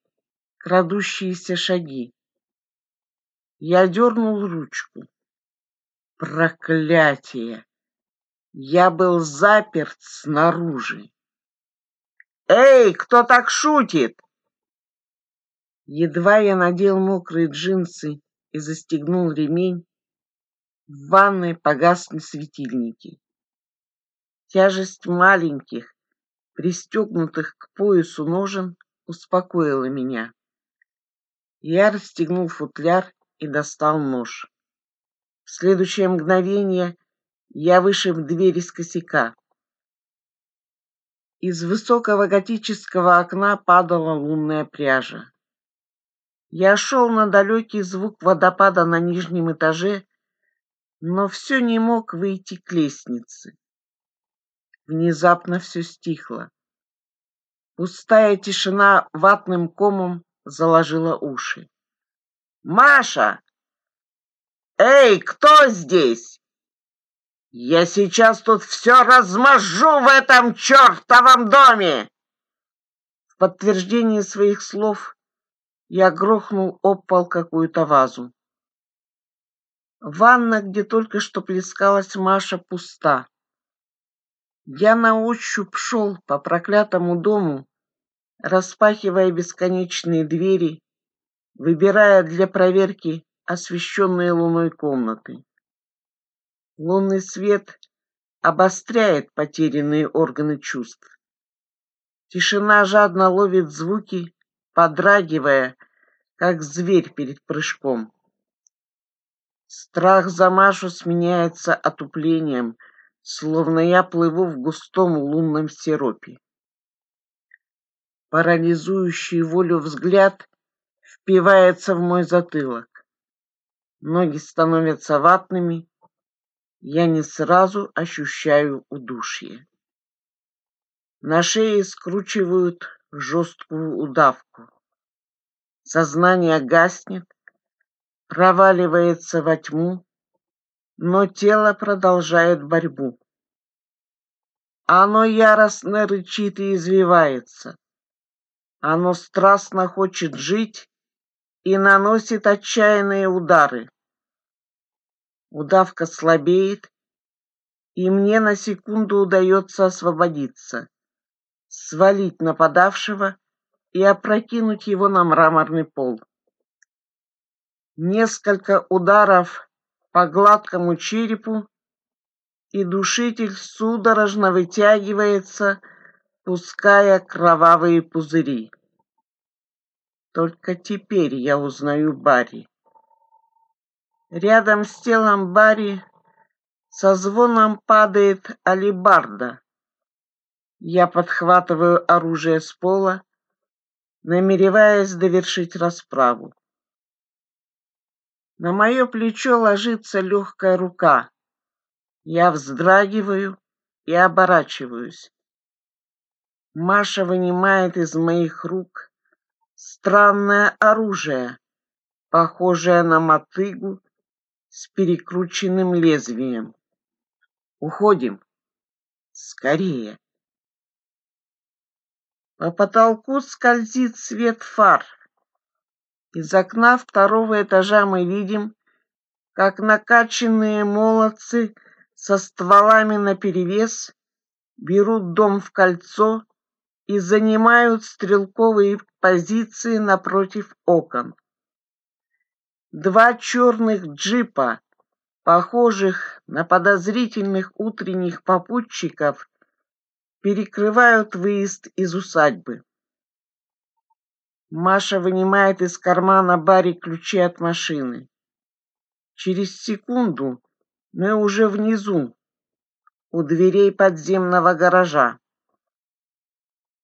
крадущиеся шаги. Я дернул ручку. Проклятие! Я был заперт снаружи. «Эй, кто так шутит?» Едва я надел мокрые джинсы и застегнул ремень, в ванной погасли светильники. Тяжесть маленьких, пристегнутых к поясу ножен, успокоила меня. Я расстегнул футляр и достал нож. В следующее мгновение я вышиб дверь из косяка. Из высокого готического окна падала лунная пряжа. Я шел на далекий звук водопада на нижнем этаже, но все не мог выйти к лестнице. Внезапно все стихло. Пустая тишина ватным комом заложила уши. «Маша! Эй, кто здесь? Я сейчас тут все размажу в этом чертовом доме!» В подтверждение своих слов я грохнул об пол какую-то вазу. Ванна, где только что плескалась Маша, пуста. Я на ощупь шел по проклятому дому, распахивая бесконечные двери, выбирая для проверки освещенные луной комнаты. Лунный свет обостряет потерянные органы чувств. Тишина жадно ловит звуки, подрагивая, как зверь перед прыжком. Страх за Машу сменяется отуплением, словно я плыву в густом лунном сиропе. Парализующий волю взгляд впивается в мой затылок. Ноги становятся ватными, я не сразу ощущаю удушье. На шее скручивают жесткую удавку. Сознание гаснет, проваливается во тьму, но тело продолжает борьбу. Оно яростно рычит и извивается. Оно страстно хочет жить и наносит отчаянные удары. Удавка слабеет, и мне на секунду удается освободиться свалить нападавшего и опрокинуть его на мраморный пол. Несколько ударов по гладкому черепу, и душитель судорожно вытягивается, пуская кровавые пузыри. Только теперь я узнаю Барри. Рядом с телом Барри со звоном падает алибарда, я подхватываю оружие с пола, намереваясь довершить расправу. На мое плечо ложится легкая рука. Я вздрагиваю и оборачиваюсь. Маша вынимает из моих рук странное оружие, похожее на мотыгу с перекрученным лезвием. Уходим. Скорее. По потолку скользит свет фар. Из окна второго этажа мы видим, как накачанные молодцы со стволами наперевес берут дом в кольцо и занимают стрелковые позиции напротив окон. Два черных джипа, похожих на подозрительных утренних попутчиков, перекрывают выезд из усадьбы. Маша вынимает из кармана Барри ключи от машины. Через секунду мы уже внизу, у дверей подземного гаража.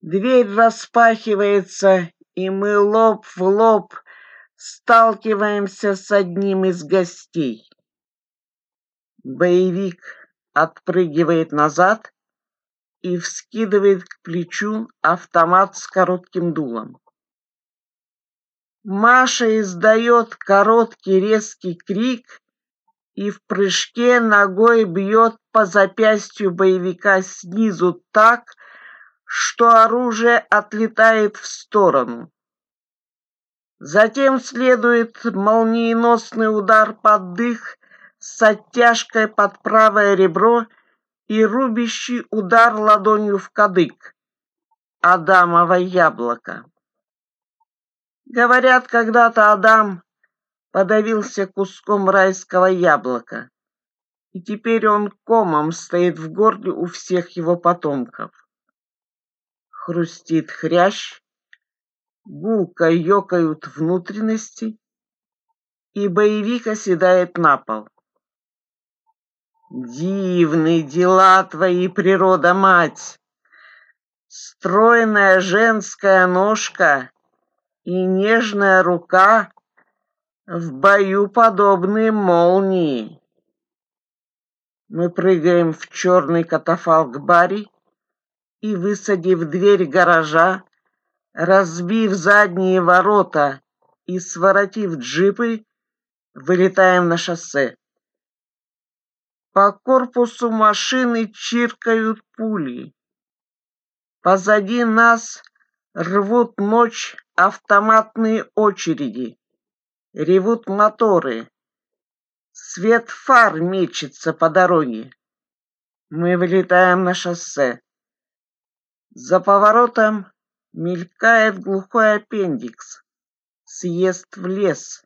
Дверь распахивается, и мы лоб в лоб сталкиваемся с одним из гостей. Боевик отпрыгивает назад и вскидывает к плечу автомат с коротким дулом. Маша издает короткий резкий крик и в прыжке ногой бьет по запястью боевика снизу так, что оружие отлетает в сторону. Затем следует молниеносный удар под дых с оттяжкой под правое ребро – и рубящий удар ладонью в кадык. Адамово яблоко. Говорят, когда-то Адам подавился куском райского яблока, и теперь он комом стоит в горле у всех его потомков. Хрустит хрящ, гулко ёкают внутренности, и боевик оседает на пол. Дивны дела твои, природа мать! Стройная женская ножка и нежная рука в бою подобные молнии. Мы прыгаем в черный катафалк Барри и, высадив дверь гаража, разбив задние ворота и своротив джипы, вылетаем на шоссе. По корпусу машины чиркают пули. Позади нас рвут ночь автоматные очереди. Ревут моторы. Свет фар мечется по дороге. Мы вылетаем на шоссе. За поворотом мелькает глухой аппендикс. Съезд в лес.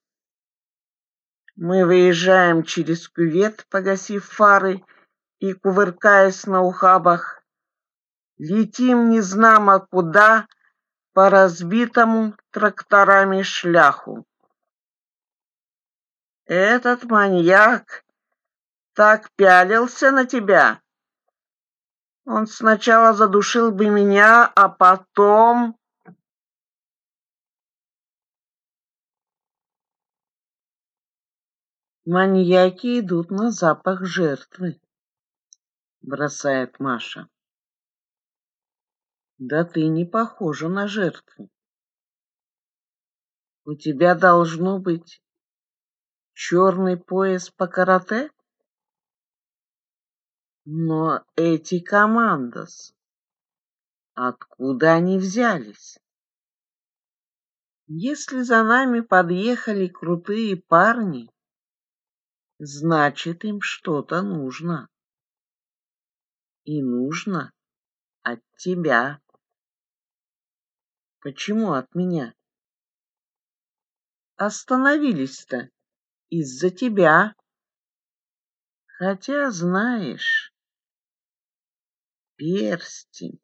Мы выезжаем через кювет, погасив фары и кувыркаясь на ухабах. Летим незнамо куда по разбитому тракторами шляху. Этот маньяк так пялился на тебя. Он сначала задушил бы меня, а потом... Маньяки идут на запах жертвы, бросает Маша. Да ты не похожа на жертву. У тебя должно быть черный пояс по карате? Но эти командос, откуда они взялись? Если за нами подъехали крутые парни, значит им что-то нужно. И нужно от тебя. Почему от меня? Остановились-то из-за тебя. Хотя, знаешь, перстень.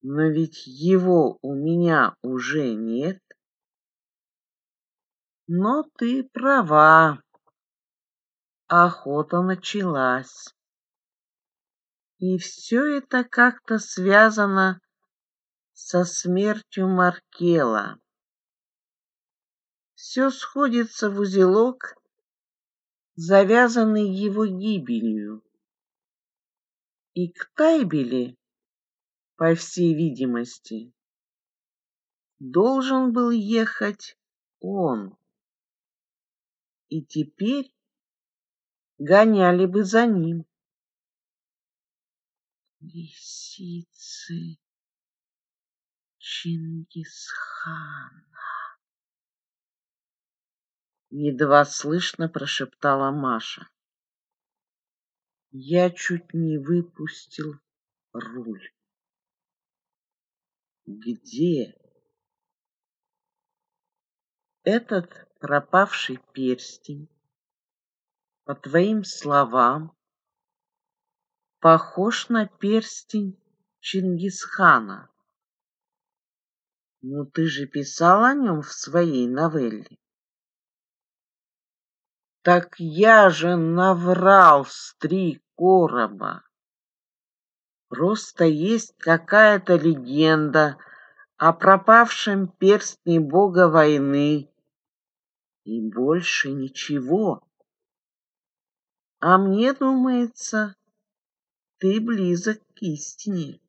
Но ведь его у меня уже нет. Но ты права. Охота началась. И все это как-то связано со смертью Маркела. Все сходится в узелок, завязанный его гибелью. И к Тайбели, по всей видимости, должен был ехать он и теперь гоняли бы за ним. Лисицы Чингисхана. Едва слышно прошептала Маша. Я чуть не выпустил руль. Где этот пропавший перстень, по твоим словам, похож на перстень Чингисхана. Ну ты же писал о нем в своей новелле. Так я же наврал с три короба. Просто есть какая-то легенда о пропавшем перстне бога войны и больше ничего. А мне думается, ты близок к истине.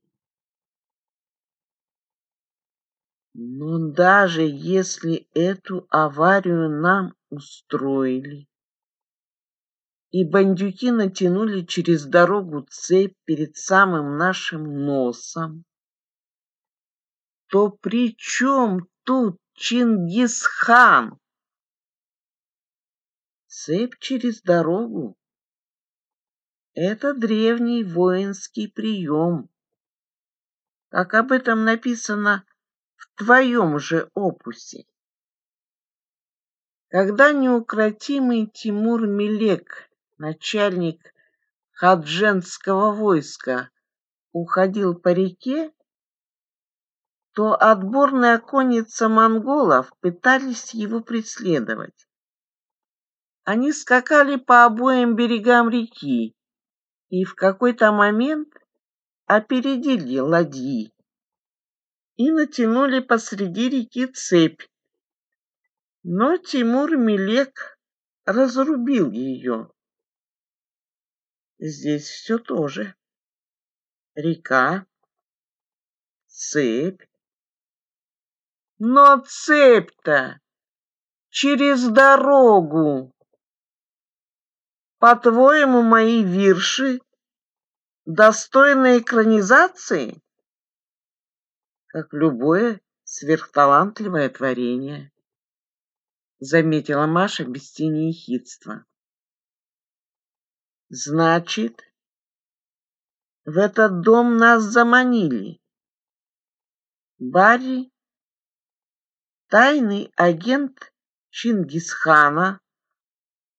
Но даже если эту аварию нам устроили, и бандюки натянули через дорогу цепь перед самым нашим носом, то при чем тут Чингисхан? цепь через дорогу. Это древний воинский прием. Как об этом написано в твоем же опусе. Когда неукротимый Тимур Мелек, начальник хадженского войска, уходил по реке, то отборная конница монголов пытались его преследовать. Они скакали по обоим берегам реки и в какой-то момент опередили ладьи и натянули посреди реки цепь. Но Тимур Милек разрубил ее. Здесь все тоже. Река, цепь. Но цепь-то через дорогу. По-твоему, мои вирши достойны экранизации? Как любое сверхталантливое творение, заметила Маша без тени хитства. Значит, в этот дом нас заманили. Барри, тайный агент Чингисхана,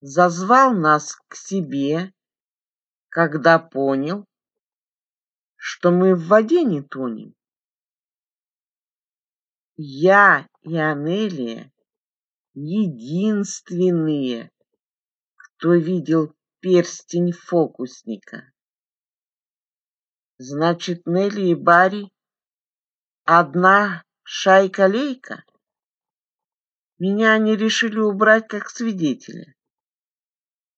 зазвал нас к себе, когда понял, что мы в воде не тонем. Я и Амелия единственные, кто видел перстень фокусника. Значит, Нелли и Барри одна шайка-лейка? Меня они решили убрать как свидетеля.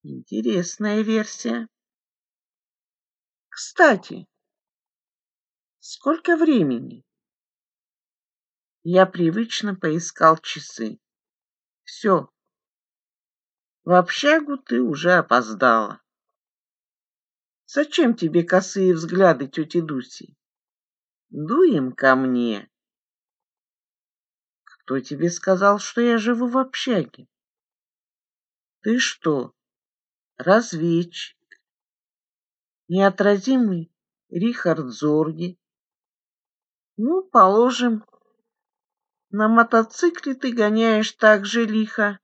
Интересная версия. Кстати, сколько времени? Я привычно поискал часы. Все. В общагу ты уже опоздала. Зачем тебе косые взгляды тети Дуси? Дуем ко мне. Кто тебе сказал, что я живу в общаге? Ты что, разведчик, неотразимый Рихард Зорги. Ну, положим, на мотоцикле ты гоняешь так же лихо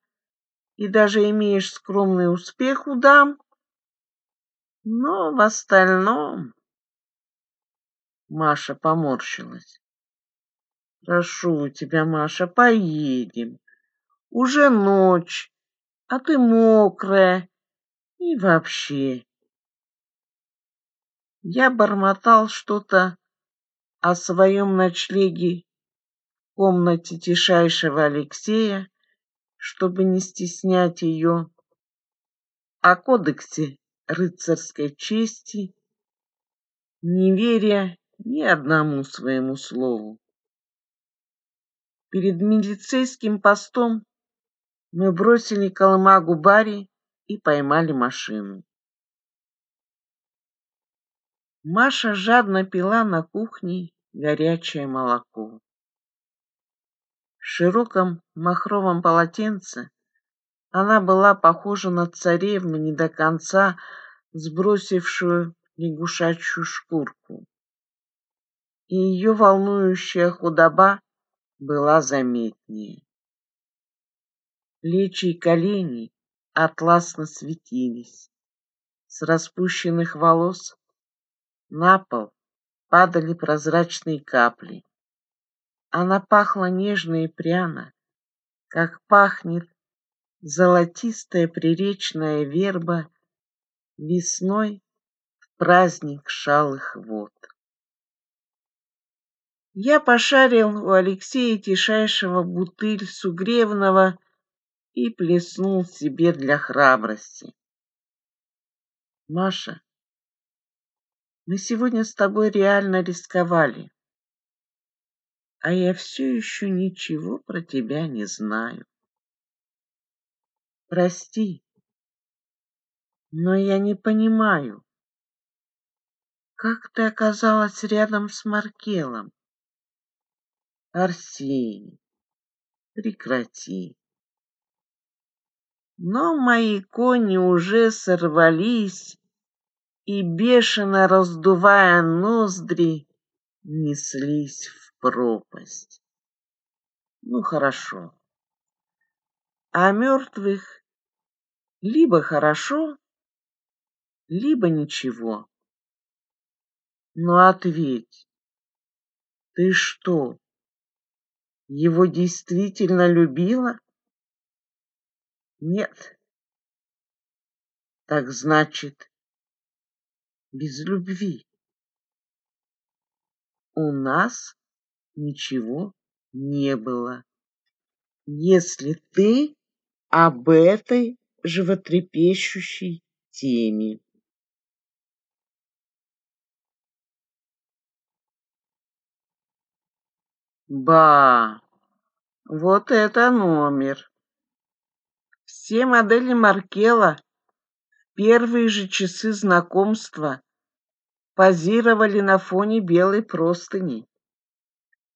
и даже имеешь скромный успех у дам, но в остальном... Маша поморщилась. Прошу тебя, Маша, поедем. Уже ночь, а ты мокрая и вообще. Я бормотал что-то о своем ночлеге в комнате тишайшего Алексея, чтобы не стеснять ее, о кодексе рыцарской чести, не веря ни одному своему слову. Перед милицейским постом мы бросили колымагу Барри и поймали машину. Маша жадно пила на кухне горячее молоко. В широком махровом полотенце она была похожа на царевну, не до конца сбросившую лягушачью шкурку. И ее волнующая худоба была заметнее. Плечи и колени атласно светились. С распущенных волос на пол падали прозрачные капли. Она пахла нежно и пряно, как пахнет золотистая приречная верба весной в праздник шалых вод. Я пошарил у Алексея Тишайшего бутыль сугревного и плеснул себе для храбрости. Маша, мы сегодня с тобой реально рисковали, а я все еще ничего про тебя не знаю. Прости, но я не понимаю, как ты оказалась рядом с Маркелом? Арсений, прекрати. Но мои кони уже сорвались и, бешено раздувая ноздри, неслись в пропасть. Ну, хорошо. А мертвых либо хорошо, либо ничего. Но ответь, ты что, его действительно любила? Нет. Так значит, без любви у нас ничего не было. Если ты об этой животрепещущей теме. Ба, вот это номер. Все модели Маркела первые же часы знакомства позировали на фоне белой простыни.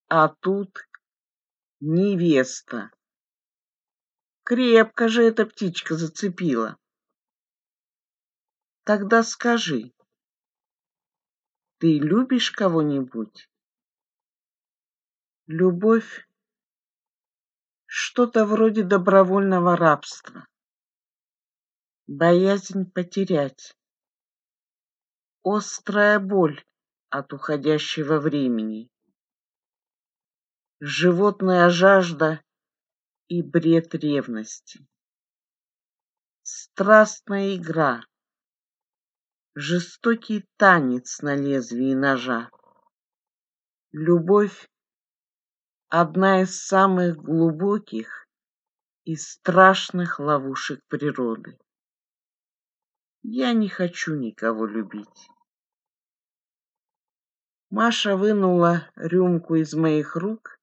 А тут невеста. Крепко же эта птичка зацепила. Тогда скажи, ты любишь кого-нибудь? Любовь что-то вроде добровольного рабства. Боязнь потерять. Острая боль от уходящего времени. Животная жажда и бред ревности. Страстная игра. Жестокий танец на лезвии ножа. Любовь одна из самых глубоких и страшных ловушек природы. Я не хочу никого любить. Маша вынула рюмку из моих рук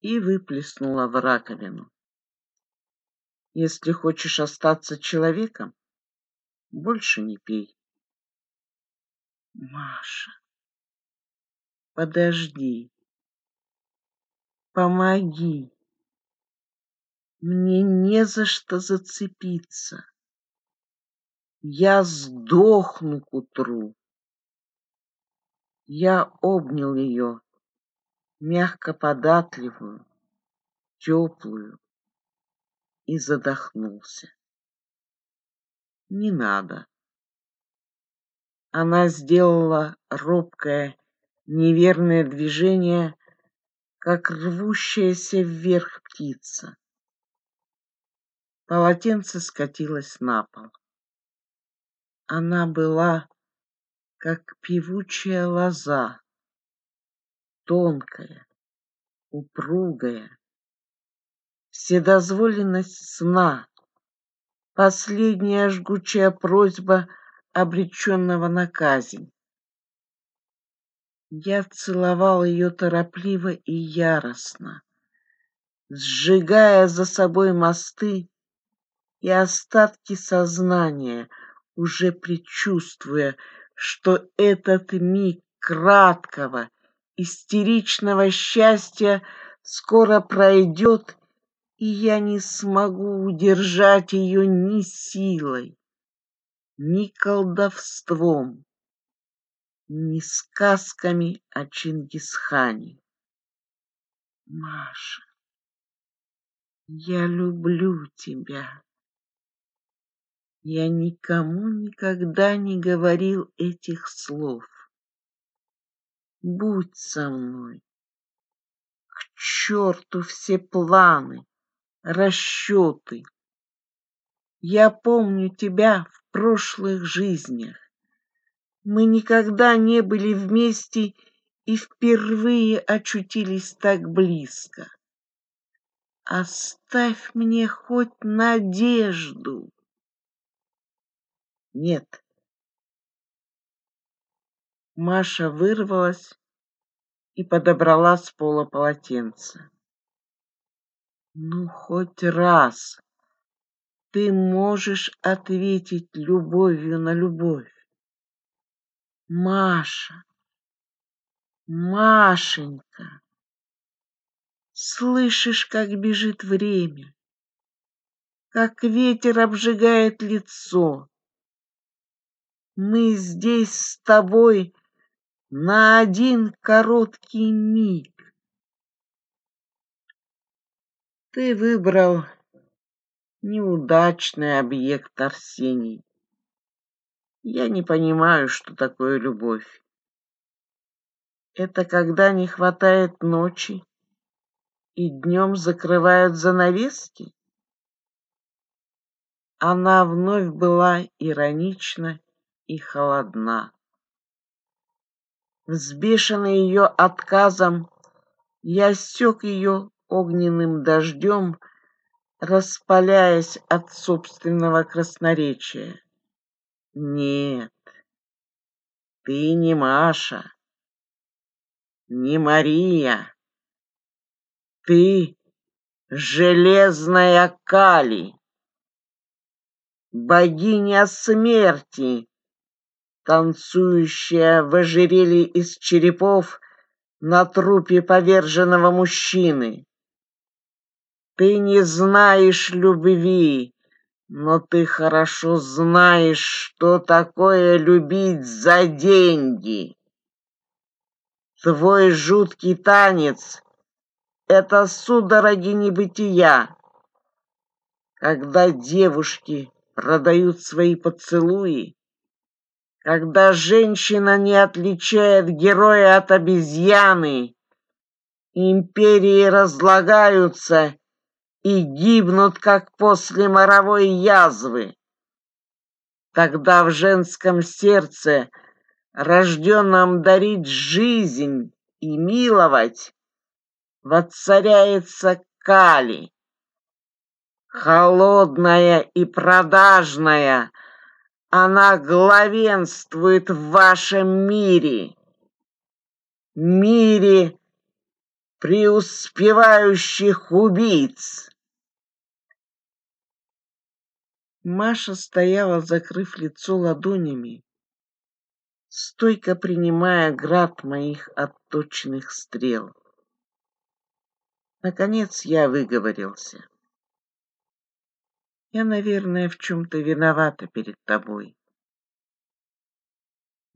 и выплеснула в раковину. Если хочешь остаться человеком, больше не пей. Маша, подожди. Помоги. Мне не за что зацепиться. Я сдохну к утру. Я обнял ее, мягко податливую, теплую, и задохнулся. Не надо. Она сделала робкое, неверное движение, как рвущаяся вверх птица. Полотенце скатилось на пол. Она была как певучая лоза, тонкая, упругая. Вседозволенность сна, последняя жгучая просьба обреченного на казнь. Я целовал ее торопливо и яростно, сжигая за собой мосты и остатки сознания, уже предчувствуя, что этот миг краткого, истеричного счастья скоро пройдет, и я не смогу удержать ее ни силой, ни колдовством. Не сказками о Чингисхане. Маша, я люблю тебя. Я никому никогда не говорил этих слов. Будь со мной. К черту все планы, расчеты. Я помню тебя в прошлых жизнях. Мы никогда не были вместе и впервые очутились так близко. Оставь мне хоть надежду. Нет. Маша вырвалась и подобрала с пола полотенце. Ну, хоть раз ты можешь ответить любовью на любовь. Маша, Машенька, слышишь, как бежит время, как ветер обжигает лицо. Мы здесь с тобой на один короткий миг. Ты выбрал неудачный объект, Арсений. Я не понимаю, что такое любовь. Это когда не хватает ночи и днем закрывают занавески? Она вновь была иронична и холодна. Взбешенный ее отказом, я стек ее огненным дождем, распаляясь от собственного красноречия. Нет, ты не Маша, не Мария. Ты железная Кали, богиня смерти, танцующая в ожерелье из черепов на трупе поверженного мужчины. Ты не знаешь любви, но ты хорошо знаешь, что такое любить за деньги. Твой жуткий танец — это судороги небытия, когда девушки продают свои поцелуи, когда женщина не отличает героя от обезьяны, империи разлагаются — и гибнут, как после моровой язвы. Тогда в женском сердце, рожденном дарить жизнь и миловать, воцаряется Кали. Холодная и продажная, она главенствует в вашем мире. Мире преуспевающих убийц. Маша стояла, закрыв лицо ладонями, стойко принимая град моих отточенных стрел. Наконец я выговорился. Я, наверное, в чем-то виновата перед тобой.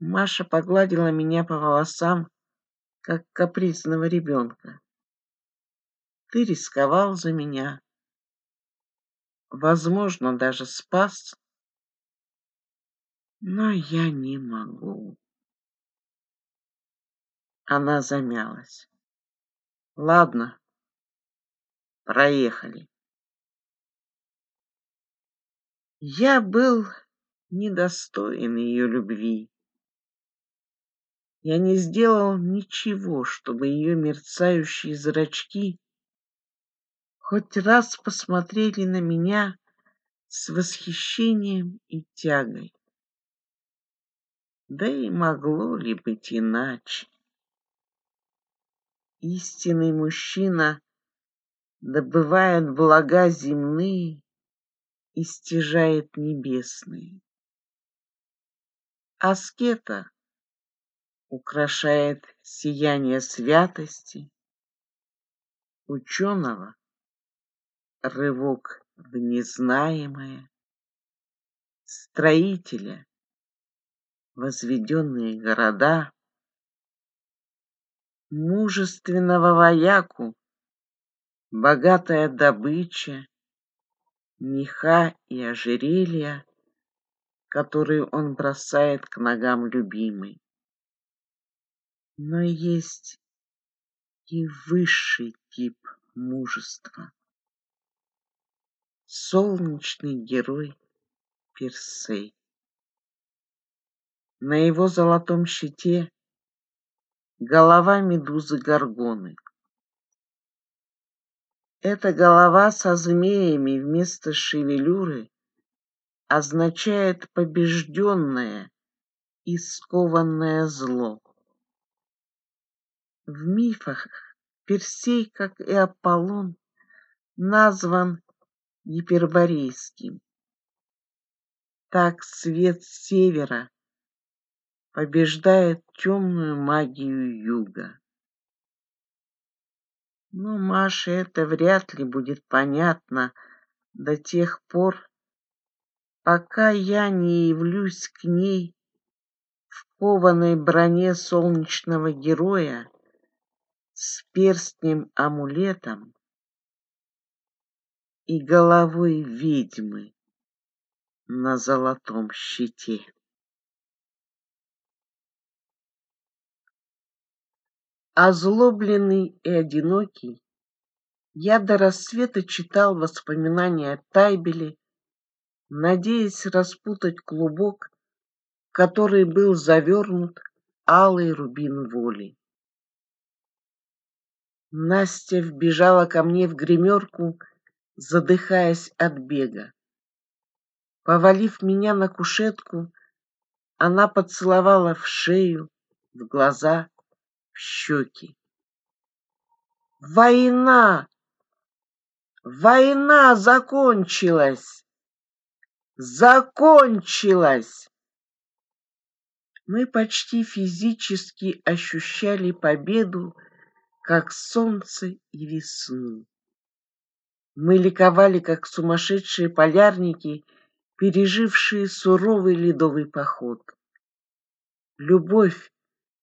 Маша погладила меня по волосам, как капризного ребенка. Ты рисковал за меня возможно, даже спас, но я не могу. Она замялась. Ладно, проехали. Я был недостоин ее любви. Я не сделал ничего, чтобы ее мерцающие зрачки хоть раз посмотрели на меня с восхищением и тягой. Да и могло ли быть иначе? Истинный мужчина добывает блага земные и стяжает небесные. Аскета украшает сияние святости, ученого рывок в незнаемое. Строителя, возведенные города, мужественного вояку, богатая добыча, меха и ожерелья, которые он бросает к ногам любимой. Но есть и высший тип мужества солнечный герой Персей. На его золотом щите голова медузы Горгоны. Эта голова со змеями вместо шевелюры означает побежденное и скованное зло. В мифах Персей, как и Аполлон, назван гиперборейским. Так свет севера побеждает темную магию юга. Ну, Но Маше это вряд ли будет понятно до тех пор, пока я не явлюсь к ней в кованой броне солнечного героя с перстнем-амулетом и головой ведьмы на золотом щите. Озлобленный и одинокий, я до рассвета читал воспоминания Тайбели, надеясь распутать клубок, который был завернут алый рубин воли. Настя вбежала ко мне в гримерку задыхаясь от бега. Повалив меня на кушетку, она поцеловала в шею, в глаза, в щеки. «Война! Война закончилась! Закончилась!» Мы почти физически ощущали победу, как солнце и весну. Мы ликовали, как сумасшедшие полярники, пережившие суровый ледовый поход. Любовь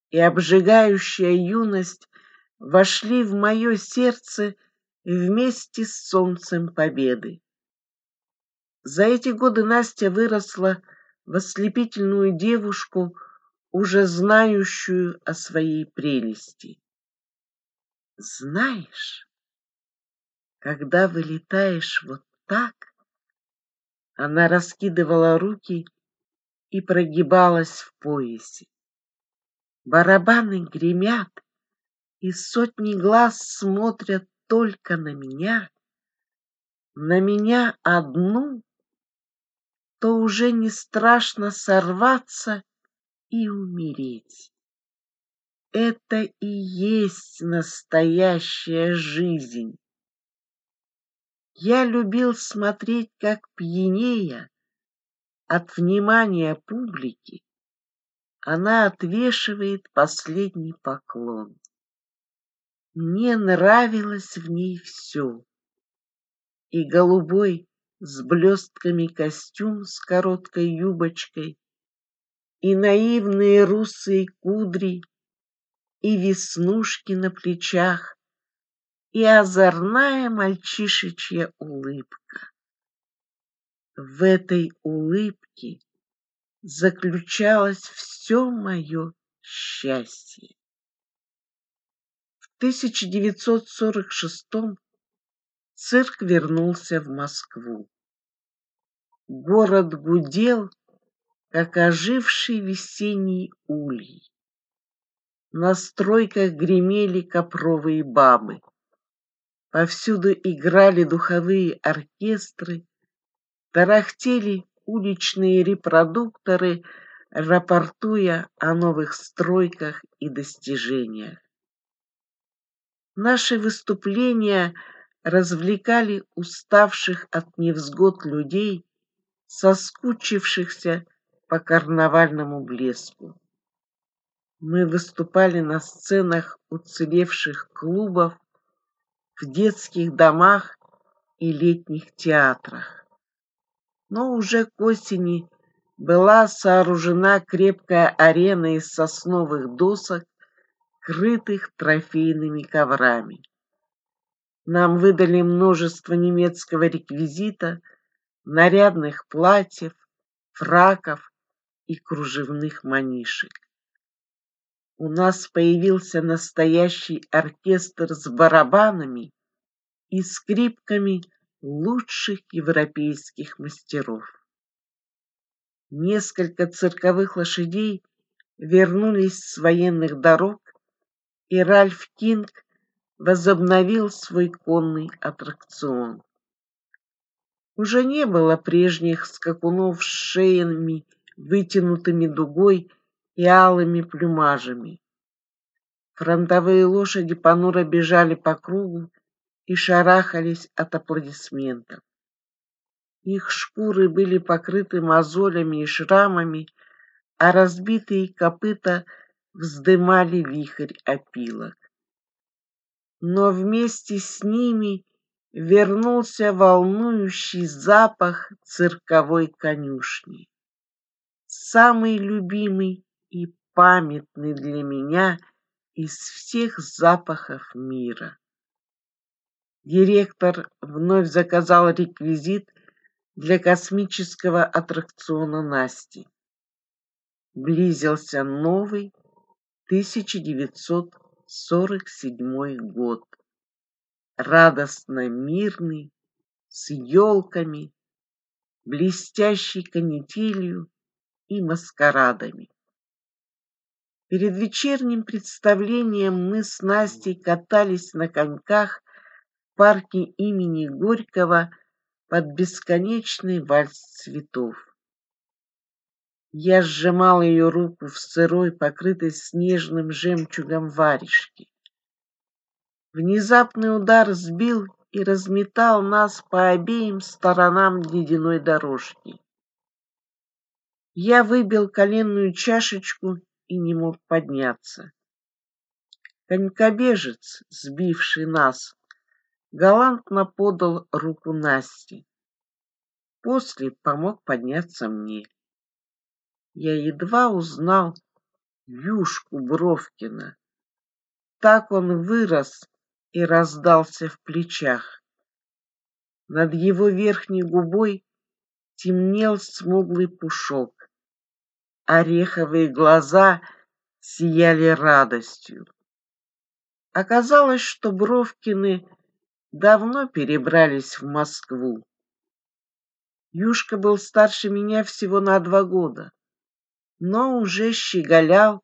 и обжигающая юность вошли в мое сердце вместе с солнцем победы. За эти годы Настя выросла в ослепительную девушку, уже знающую о своей прелести. Знаешь, когда вылетаешь вот так, она раскидывала руки и прогибалась в поясе. Барабаны гремят, и сотни глаз смотрят только на меня. На меня одну, то уже не страшно сорваться и умереть. Это и есть настоящая жизнь. Я любил смотреть, как пьянея от внимания публики, она отвешивает последний поклон. Мне нравилось в ней все. И голубой с блестками костюм с короткой юбочкой, и наивные русые кудри, и веснушки на плечах, и озорная мальчишечья улыбка. В этой улыбке заключалось все моё счастье. В 1946 цирк вернулся в Москву. Город гудел, как оживший весенний улей. На стройках гремели копровые бабы. Повсюду играли духовые оркестры, тарахтели уличные репродукторы, рапортуя о новых стройках и достижениях. Наши выступления развлекали уставших от невзгод людей, соскучившихся по карнавальному блеску. Мы выступали на сценах уцелевших клубов, в детских домах и летних театрах. Но уже к осени была сооружена крепкая арена из сосновых досок, крытых трофейными коврами. Нам выдали множество немецкого реквизита, нарядных платьев, фраков и кружевных манишек у нас появился настоящий оркестр с барабанами и скрипками лучших европейских мастеров. Несколько цирковых лошадей вернулись с военных дорог, и Ральф Кинг возобновил свой конный аттракцион. Уже не было прежних скакунов с шеями, вытянутыми дугой и алыми плюмажами. Фронтовые лошади понуро бежали по кругу и шарахались от аплодисментов. Их шкуры были покрыты мозолями и шрамами, а разбитые копыта вздымали вихрь опилок. Но вместе с ними вернулся волнующий запах цирковой конюшни. Самый любимый и памятный для меня из всех запахов мира. Директор вновь заказал реквизит для космического аттракциона Насти. Близился новый 1947 год. Радостно мирный, с елками, блестящей канителью и маскарадами. Перед вечерним представлением мы с Настей катались на коньках в парке имени Горького под бесконечный вальс цветов. Я сжимал ее руку в сырой, покрытой снежным жемчугом варежке. Внезапный удар сбил и разметал нас по обеим сторонам ледяной дорожки. Я выбил коленную чашечку и не мог подняться. Конькобежец, сбивший нас, галантно подал руку Насте. После помог подняться мне. Я едва узнал Юшку Бровкина. Так он вырос и раздался в плечах. Над его верхней губой темнел смуглый пушок ореховые глаза сияли радостью. Оказалось, что Бровкины давно перебрались в Москву. Юшка был старше меня всего на два года, но уже щеголял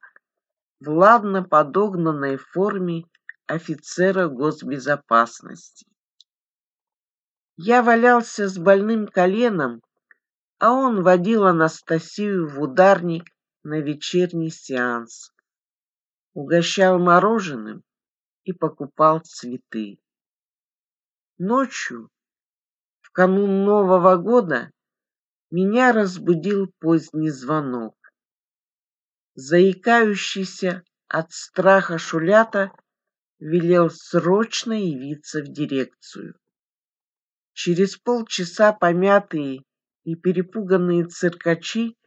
в ладно подогнанной форме офицера госбезопасности. Я валялся с больным коленом а он водил Анастасию в ударник на вечерний сеанс, угощал мороженым и покупал цветы. Ночью, в канун Нового года, меня разбудил поздний звонок. Заикающийся от страха Шулята велел срочно явиться в дирекцию. Через полчаса помятые и перепуганные циркачи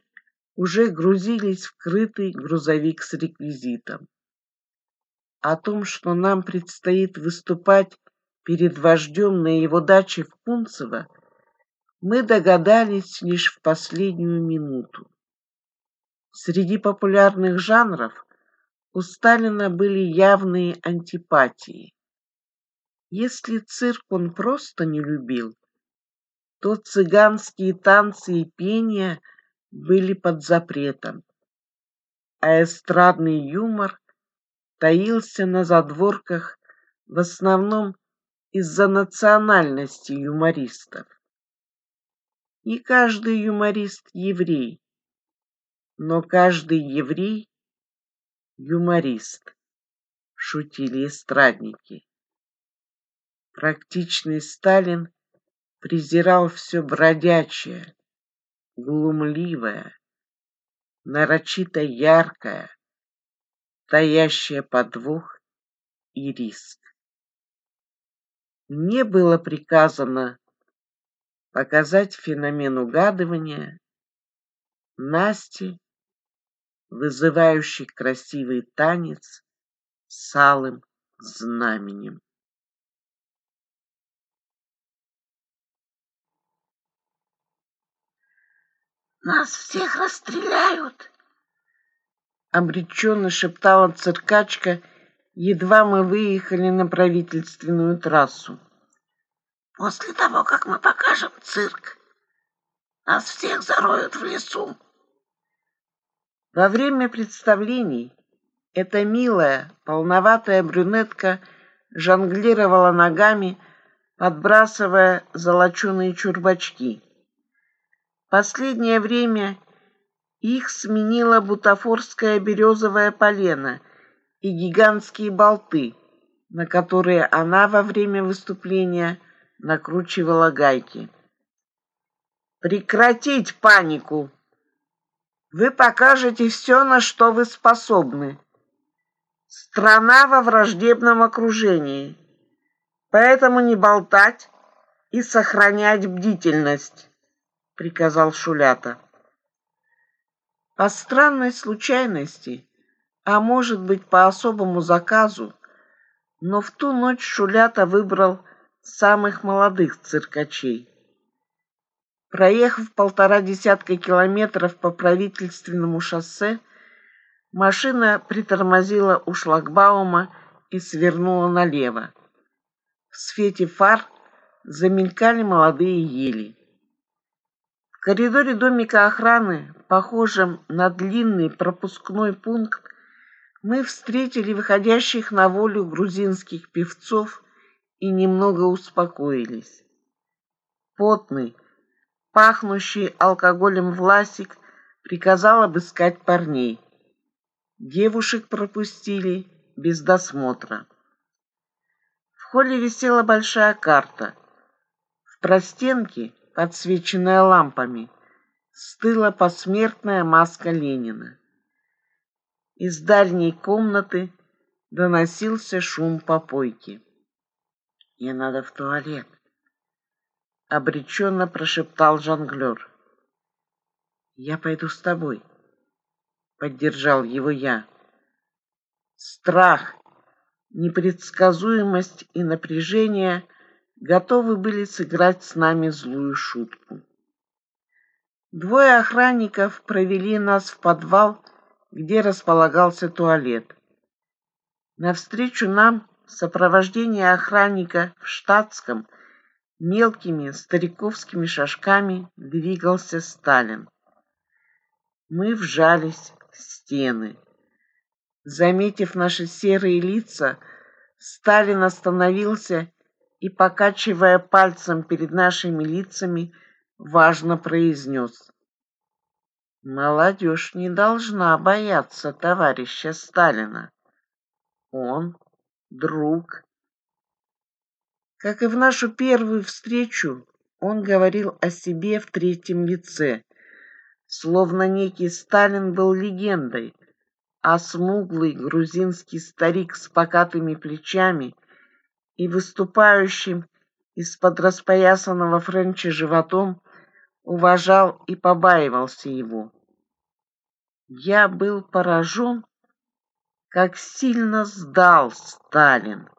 уже грузились в крытый грузовик с реквизитом. О том, что нам предстоит выступать перед вождем на его даче в Кунцево, мы догадались лишь в последнюю минуту. Среди популярных жанров у Сталина были явные антипатии. Если цирк он просто не любил, то цыганские танцы и пение были под запретом, а эстрадный юмор таился на задворках в основном из-за национальности юмористов. Не каждый юморист еврей, но каждый еврей юморист, шутили эстрадники. Практичный Сталин презирал все бродячее, глумливое, нарочито яркое, таящее подвох и риск. Мне было приказано показать феномен угадывания Насти, вызывающий красивый танец с алым знаменем. Нас всех расстреляют!» Обреченно шептала циркачка, едва мы выехали на правительственную трассу. «После того, как мы покажем цирк, нас всех зароют в лесу!» Во время представлений эта милая, полноватая брюнетка жонглировала ногами, подбрасывая золоченые чурбачки. Последнее время их сменила бутафорская березовая полена и гигантские болты, на которые она во время выступления накручивала гайки. «Прекратить панику! Вы покажете все, на что вы способны. Страна во враждебном окружении, поэтому не болтать и сохранять бдительность». — приказал Шулята. По странной случайности, а может быть, по особому заказу, но в ту ночь Шулята выбрал самых молодых циркачей. Проехав полтора десятка километров по правительственному шоссе, машина притормозила у шлагбаума и свернула налево. В свете фар замелькали молодые ели коридоре домика охраны, похожем на длинный пропускной пункт, мы встретили выходящих на волю грузинских певцов и немного успокоились. Потный, пахнущий алкоголем Власик приказал обыскать парней. Девушек пропустили без досмотра. В холле висела большая карта. В простенке подсвеченная лампами, стыла посмертная маска Ленина. Из дальней комнаты доносился шум попойки. «Мне надо в туалет», — обреченно прошептал жонглер. «Я пойду с тобой», — поддержал его я. Страх, непредсказуемость и напряжение — готовы были сыграть с нами злую шутку. Двое охранников провели нас в подвал, где располагался туалет. Навстречу нам в сопровождении охранника в штатском мелкими стариковскими шажками двигался Сталин. Мы вжались в стены. Заметив наши серые лица, Сталин остановился и, покачивая пальцем перед нашими лицами, важно произнес. Молодежь не должна бояться товарища Сталина. Он друг. Как и в нашу первую встречу, он говорил о себе в третьем лице, словно некий Сталин был легендой, а смуглый грузинский старик с покатыми плечами – и выступающим из-под распоясанного Френча животом, уважал и побаивался его. Я был поражен, как сильно сдал Сталин.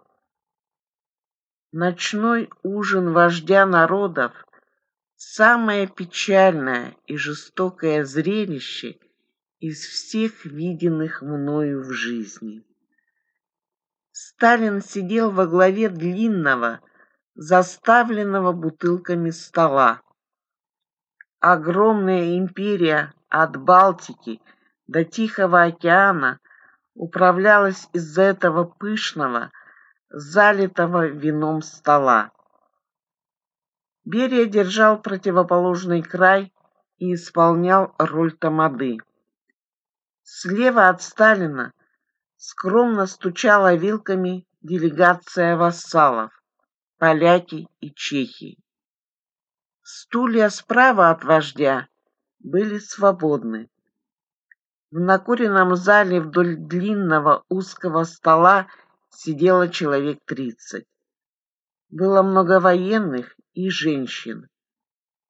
Ночной ужин вождя народов — самое печальное и жестокое зрелище из всех виденных мною в жизни. Сталин сидел во главе длинного, заставленного бутылками стола. Огромная империя от Балтики до Тихого океана управлялась из-за этого пышного, залитого вином стола. Берия держал противоположный край и исполнял роль тамады. Слева от Сталина скромно стучала вилками делегация вассалов, поляки и чехи. Стулья справа от вождя были свободны. В накуренном зале вдоль длинного узкого стола сидело человек тридцать. Было много военных и женщин,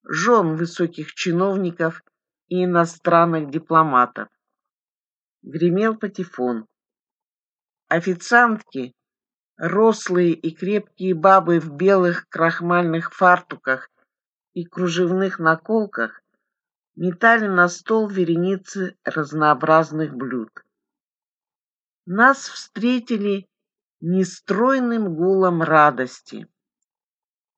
жен высоких чиновников и иностранных дипломатов. Гремел патефон. Официантки, рослые и крепкие бабы в белых крахмальных фартуках и кружевных наколках, метали на стол вереницы разнообразных блюд. Нас встретили нестройным гулом радости.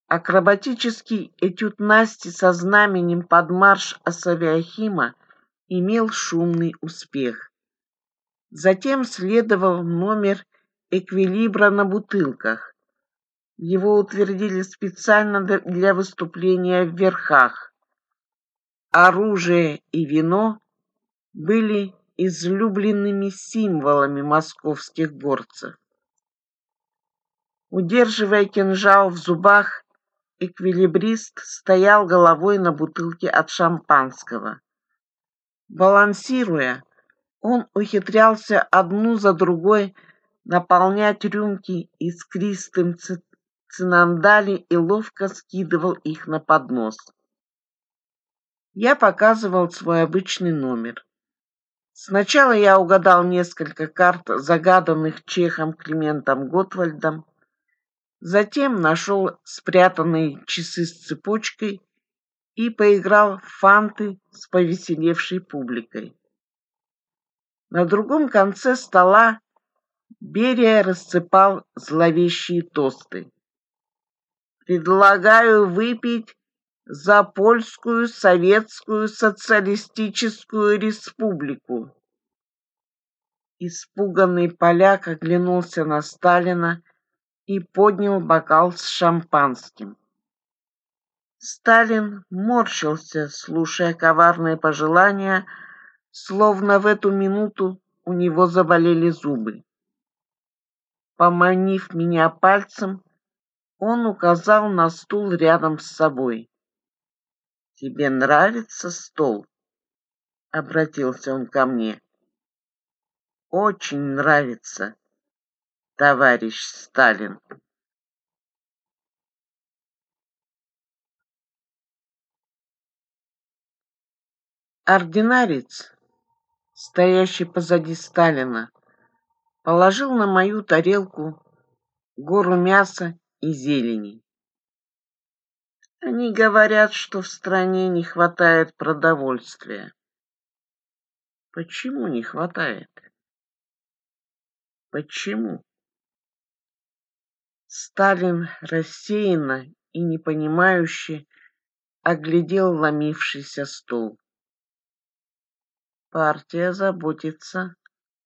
Акробатический этюд Насти со знаменем под марш Асавиахима имел шумный успех. Затем следовал номер эквилибра на бутылках. Его утвердили специально для выступления в верхах. Оружие и вино были излюбленными символами московских горцев. Удерживая кинжал в зубах, эквилибрист стоял головой на бутылке от шампанского. Балансируя, он ухитрялся одну за другой наполнять рюмки искристым цинандали и ловко скидывал их на поднос. Я показывал свой обычный номер. Сначала я угадал несколько карт, загаданных чехом Климентом Готвальдом, затем нашел спрятанные часы с цепочкой и поиграл в фанты с повеселевшей публикой. На другом конце стола Берия рассыпал зловещие тосты. «Предлагаю выпить за Польскую Советскую Социалистическую Республику». Испуганный поляк оглянулся на Сталина и поднял бокал с шампанским. Сталин морщился, слушая коварные пожелания – словно в эту минуту у него заболели зубы. Поманив меня пальцем, он указал на стул рядом с собой. «Тебе нравится стол?» — обратился он ко мне. «Очень нравится, товарищ Сталин». Ординарец стоящий позади Сталина, положил на мою тарелку гору мяса и зелени. Они говорят, что в стране не хватает продовольствия. Почему не хватает? Почему? Сталин рассеянно и непонимающе оглядел ломившийся стол. Партия заботится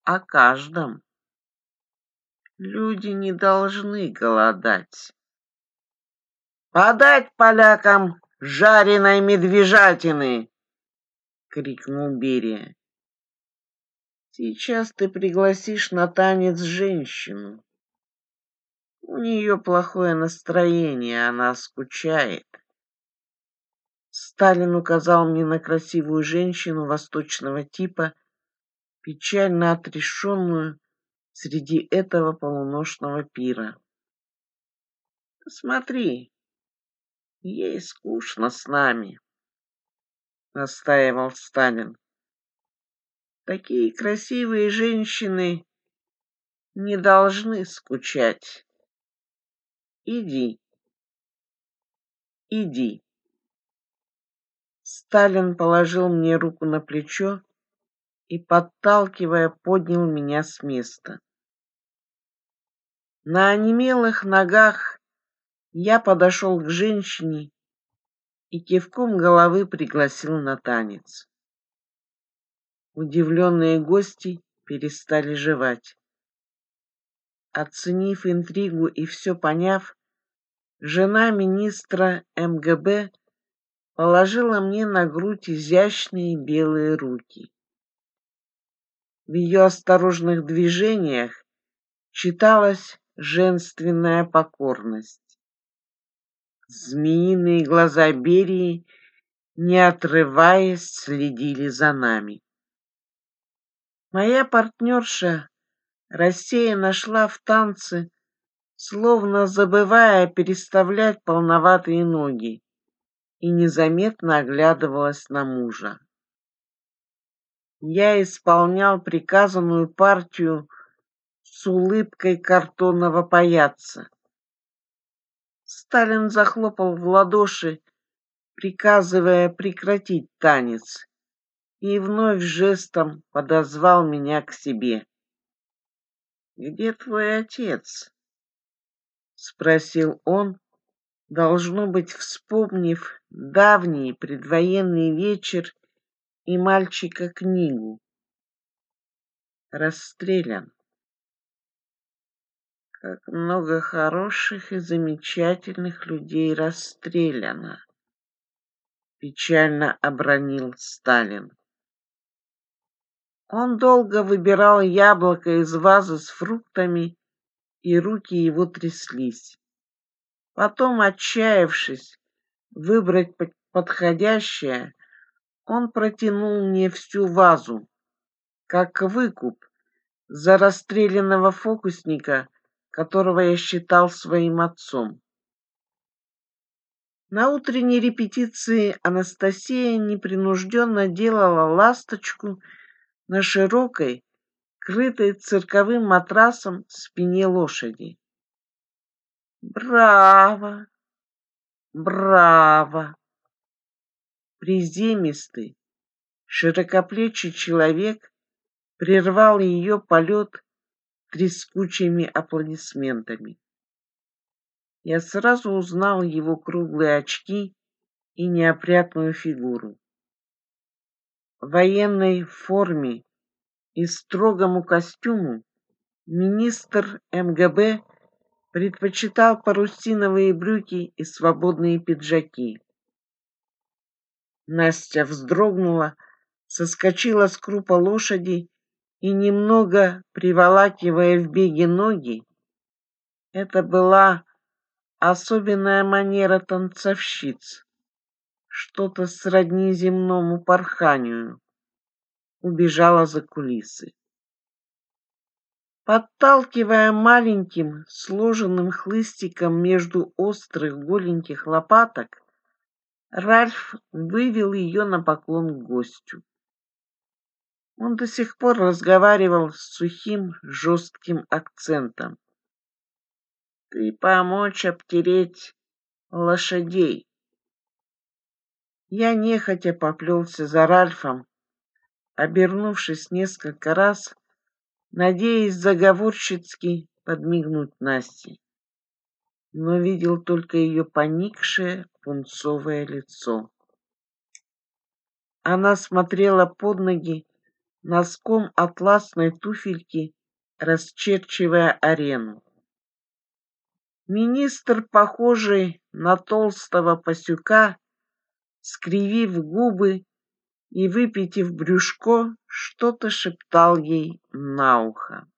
о каждом. Люди не должны голодать. «Подать полякам жареной медвежатины!» — крикнул Берия. «Сейчас ты пригласишь на танец женщину. У нее плохое настроение, она скучает. Сталин указал мне на красивую женщину восточного типа, печально отрешенную среди этого полуношного пира. «Смотри, ей скучно с нами», — настаивал Сталин. «Такие красивые женщины не должны скучать. Иди, иди». Сталин положил мне руку на плечо и, подталкивая, поднял меня с места. На онемелых ногах я подошел к женщине и кивком головы пригласил на танец. Удивленные гости перестали жевать. Оценив интригу и все поняв, жена министра МГБ положила мне на грудь изящные белые руки. В ее осторожных движениях читалась женственная покорность. Змеиные глаза Берии, не отрываясь, следили за нами. Моя партнерша рассеянно шла в танцы, словно забывая переставлять полноватые ноги и незаметно оглядывалась на мужа. Я исполнял приказанную партию с улыбкой картонного паяца. Сталин захлопал в ладоши, приказывая прекратить танец, и вновь жестом подозвал меня к себе. «Где твой отец?» — спросил он, должно быть, вспомнив, давний предвоенный вечер и мальчика книгу. Расстрелян. Как много хороших и замечательных людей расстреляно, печально обронил Сталин. Он долго выбирал яблоко из вазы с фруктами, и руки его тряслись. Потом, отчаявшись, выбрать подходящее, он протянул мне всю вазу, как выкуп за расстрелянного фокусника, которого я считал своим отцом. На утренней репетиции Анастасия непринужденно делала ласточку на широкой, крытой цирковым матрасом спине лошади. «Браво!» Браво! Приземистый, широкоплечий человек прервал ее полет трескучими аплодисментами. Я сразу узнал его круглые очки и неопрятную фигуру. В военной форме и строгому костюму министр МГБ предпочитал парусиновые брюки и свободные пиджаки. Настя вздрогнула, соскочила с крупа лошади и, немного приволакивая в беге ноги, это была особенная манера танцовщиц, что-то сродни земному порханию, убежала за кулисы подталкивая маленьким сложенным хлыстиком между острых голеньких лопаток, Ральф вывел ее на поклон к гостю. Он до сих пор разговаривал с сухим, жестким акцентом. «Ты помочь обтереть лошадей!» Я нехотя поплелся за Ральфом, обернувшись несколько раз, надеясь заговорщицки подмигнуть Насте, но видел только ее поникшее пунцовое лицо. Она смотрела под ноги носком атласной туфельки, расчерчивая арену. Министр, похожий на толстого пасюка, скривив губы, и, выпитив брюшко, что-то шептал ей на ухо.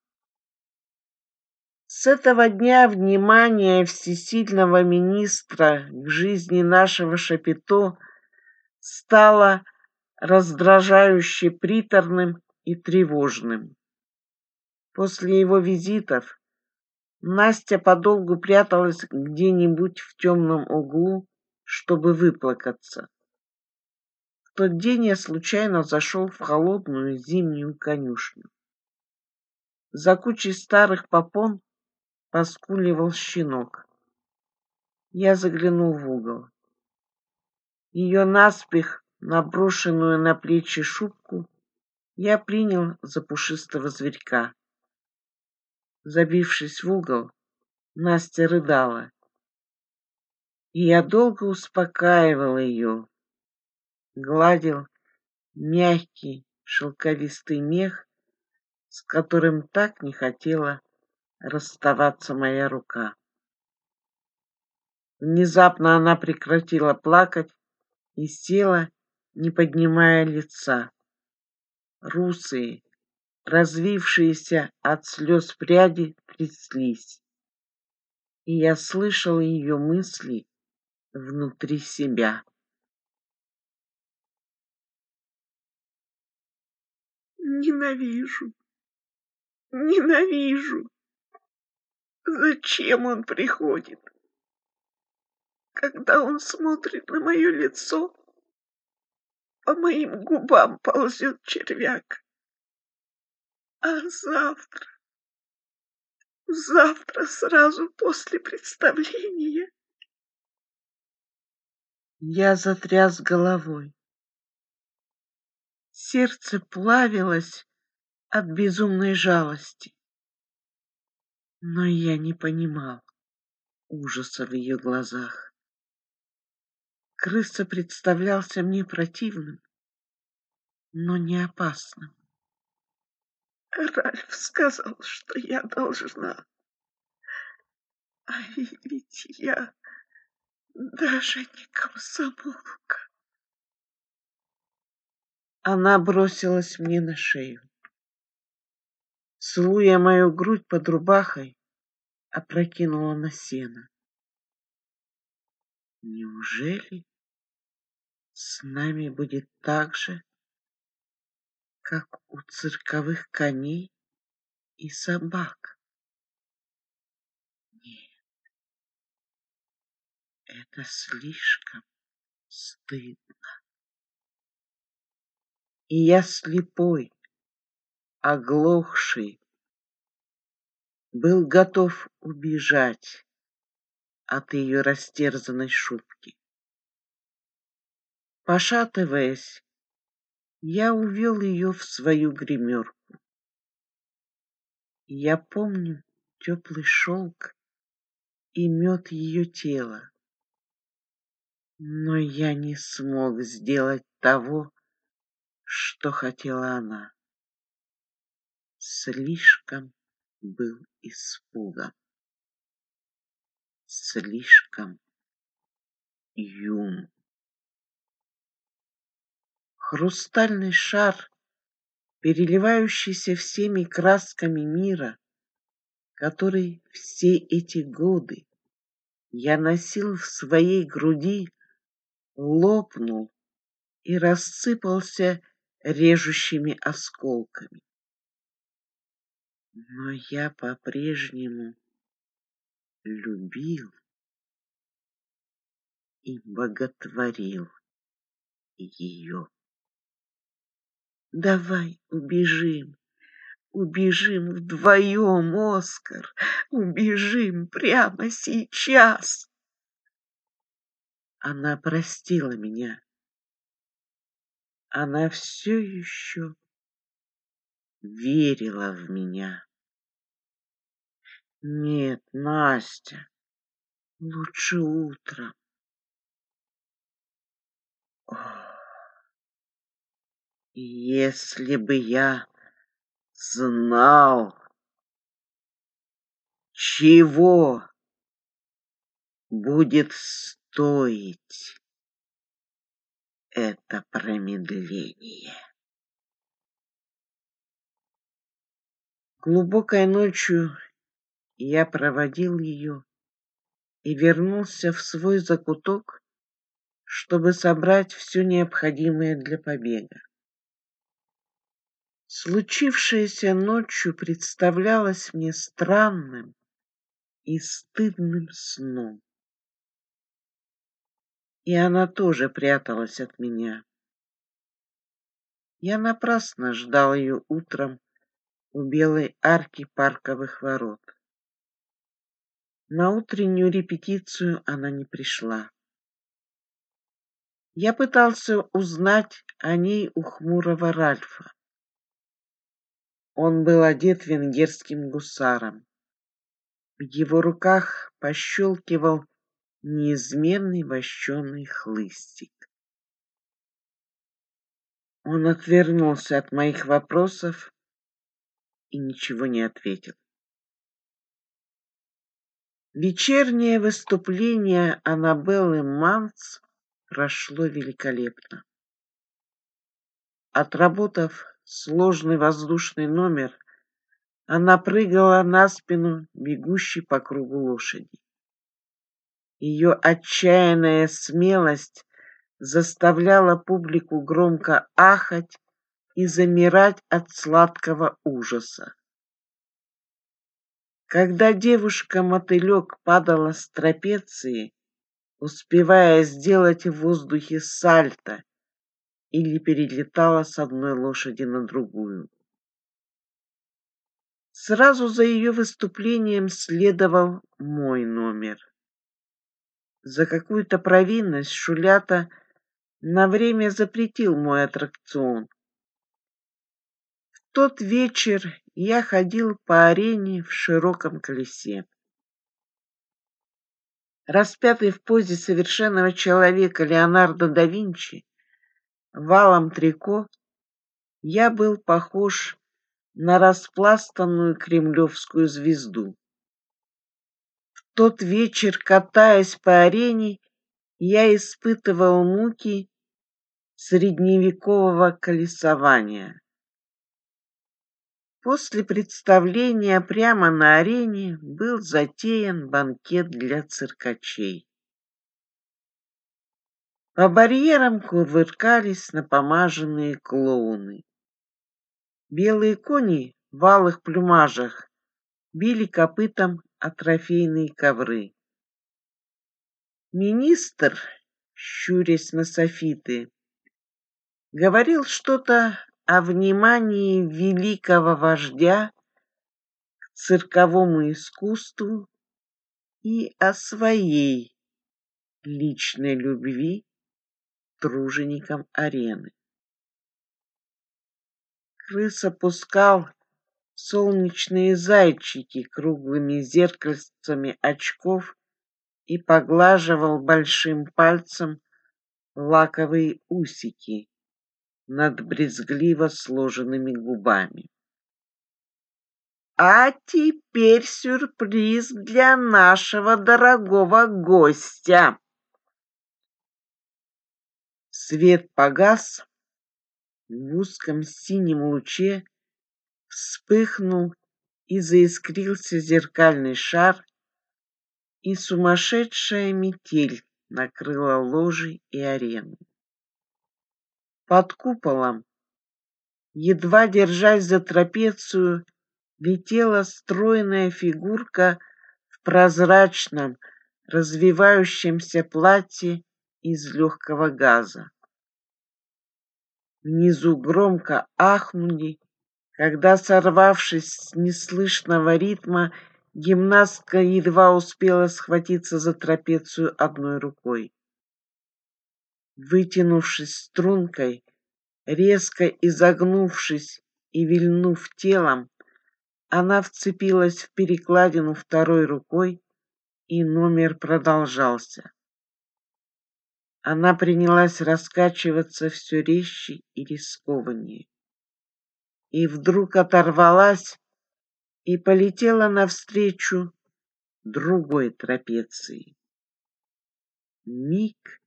С этого дня внимание всесильного министра к жизни нашего Шапито стало раздражающе приторным и тревожным. После его визитов Настя подолгу пряталась где-нибудь в темном углу, чтобы выплакаться тот день я случайно зашел в холодную зимнюю конюшню. За кучей старых попон поскуливал щенок. Я заглянул в угол. Ее наспех, наброшенную на плечи шубку, я принял за пушистого зверька. Забившись в угол, Настя рыдала, и я долго успокаивал ее, гладил мягкий шелковистый мех, с которым так не хотела расставаться моя рука. Внезапно она прекратила плакать и села, не поднимая лица. Русые, развившиеся от слез пряди, тряслись. И я слышал ее мысли внутри себя. Ненавижу. Ненавижу. Зачем он приходит? Когда он смотрит на мое лицо, по моим губам ползет червяк. А завтра, завтра сразу после представления... Я затряс головой. Сердце плавилось от безумной жалости. Но я не понимал ужаса в ее глазах. Крыса представлялся мне противным, но не опасным. Ральф сказал, что я должна. А ведь я даже не комсомолка. Она бросилась мне на шею. Целуя мою грудь под рубахой, опрокинула на сено. Неужели с нами будет так же, как у цирковых коней и собак? Нет, это слишком стыдно. И я слепой, оглохший, был готов убежать от ее растерзанной шубки. Пошатываясь, я увел ее в свою гримерку. Я помню теплый шелк и мед ее тела, но я не смог сделать того, что хотела она. Слишком был испуган. Слишком юн. Хрустальный шар, переливающийся всеми красками мира, который все эти годы я носил в своей груди, лопнул и рассыпался режущими осколками. Но я по-прежнему любил и боготворил ее. Давай убежим, убежим вдвоем, Оскар, убежим прямо сейчас. Она простила меня она все еще верила в меня. Нет, Настя, лучше утро. Если бы я знал, чего будет стоить это промедление. Глубокой ночью я проводил ее и вернулся в свой закуток, чтобы собрать все необходимое для побега. Случившееся ночью представлялось мне странным и стыдным сном и она тоже пряталась от меня. Я напрасно ждал ее утром у белой арки парковых ворот. На утреннюю репетицию она не пришла. Я пытался узнать о ней у хмурого Ральфа. Он был одет венгерским гусаром. В его руках пощелкивал неизменный вощеный хлыстик. Он отвернулся от моих вопросов и ничего не ответил. Вечернее выступление Аннабеллы Манц прошло великолепно. Отработав сложный воздушный номер, она прыгала на спину бегущей по кругу лошади. Ее отчаянная смелость заставляла публику громко ахать и замирать от сладкого ужаса. Когда девушка-мотылек падала с трапеции, успевая сделать в воздухе сальто или перелетала с одной лошади на другую. Сразу за ее выступлением следовал мой номер. За какую-то провинность Шулята на время запретил мой аттракцион. В тот вечер я ходил по арене в широком колесе. Распятый в позе совершенного человека Леонардо да Винчи, валом трико, я был похож на распластанную кремлевскую звезду тот вечер, катаясь по арене, я испытывал муки средневекового колесования. После представления прямо на арене был затеян банкет для циркачей. По барьерам кувыркались напомаженные клоуны. Белые кони в алых плюмажах били копытом а трофейные ковры. Министр, щурясь на софиты, говорил что-то о внимании великого вождя к цирковому искусству и о своей личной любви к труженикам арены. Крыс опускал солнечные зайчики круглыми зеркальцами очков и поглаживал большим пальцем лаковые усики над брезгливо сложенными губами. А теперь сюрприз для нашего дорогого гостя. Свет погас в узком синем луче, вспыхнул и заискрился зеркальный шар, и сумасшедшая метель накрыла ложи и арену. Под куполом, едва держась за трапецию, летела стройная фигурка в прозрачном, развивающемся платье из легкого газа. Внизу громко ахнули когда, сорвавшись с неслышного ритма, гимнастка едва успела схватиться за трапецию одной рукой. Вытянувшись стрункой, резко изогнувшись и вильнув телом, она вцепилась в перекладину второй рукой, и номер продолжался. Она принялась раскачиваться все резче и рискованнее и вдруг оторвалась и полетела навстречу другой трапеции. Миг,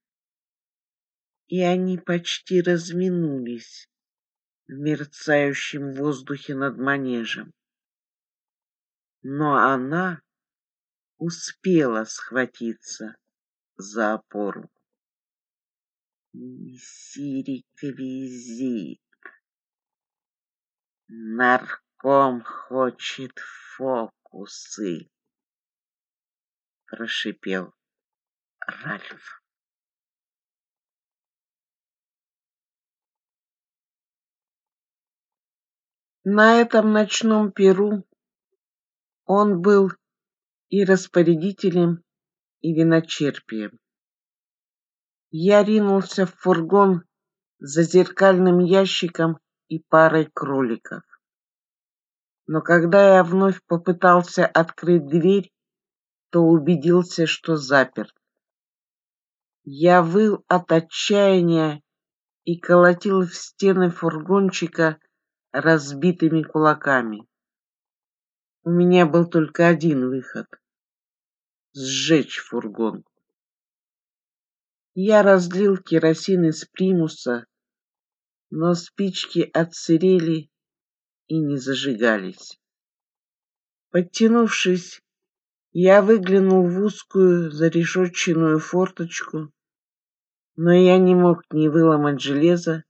и они почти разминулись в мерцающем воздухе над манежем. Но она успела схватиться за опору. Сириквизит. Нарком хочет фокусы, прошипел Ральф. На этом ночном перу он был и распорядителем, и виночерпием. Я ринулся в фургон за зеркальным ящиком и парой кроликов. Но когда я вновь попытался открыть дверь, то убедился, что заперт. Я выл от отчаяния и колотил в стены фургончика разбитыми кулаками. У меня был только один выход — сжечь фургон. Я разлил керосин из примуса но спички отсырели и не зажигались. Подтянувшись, я выглянул в узкую зарешетченную форточку, но я не мог ни выломать железо,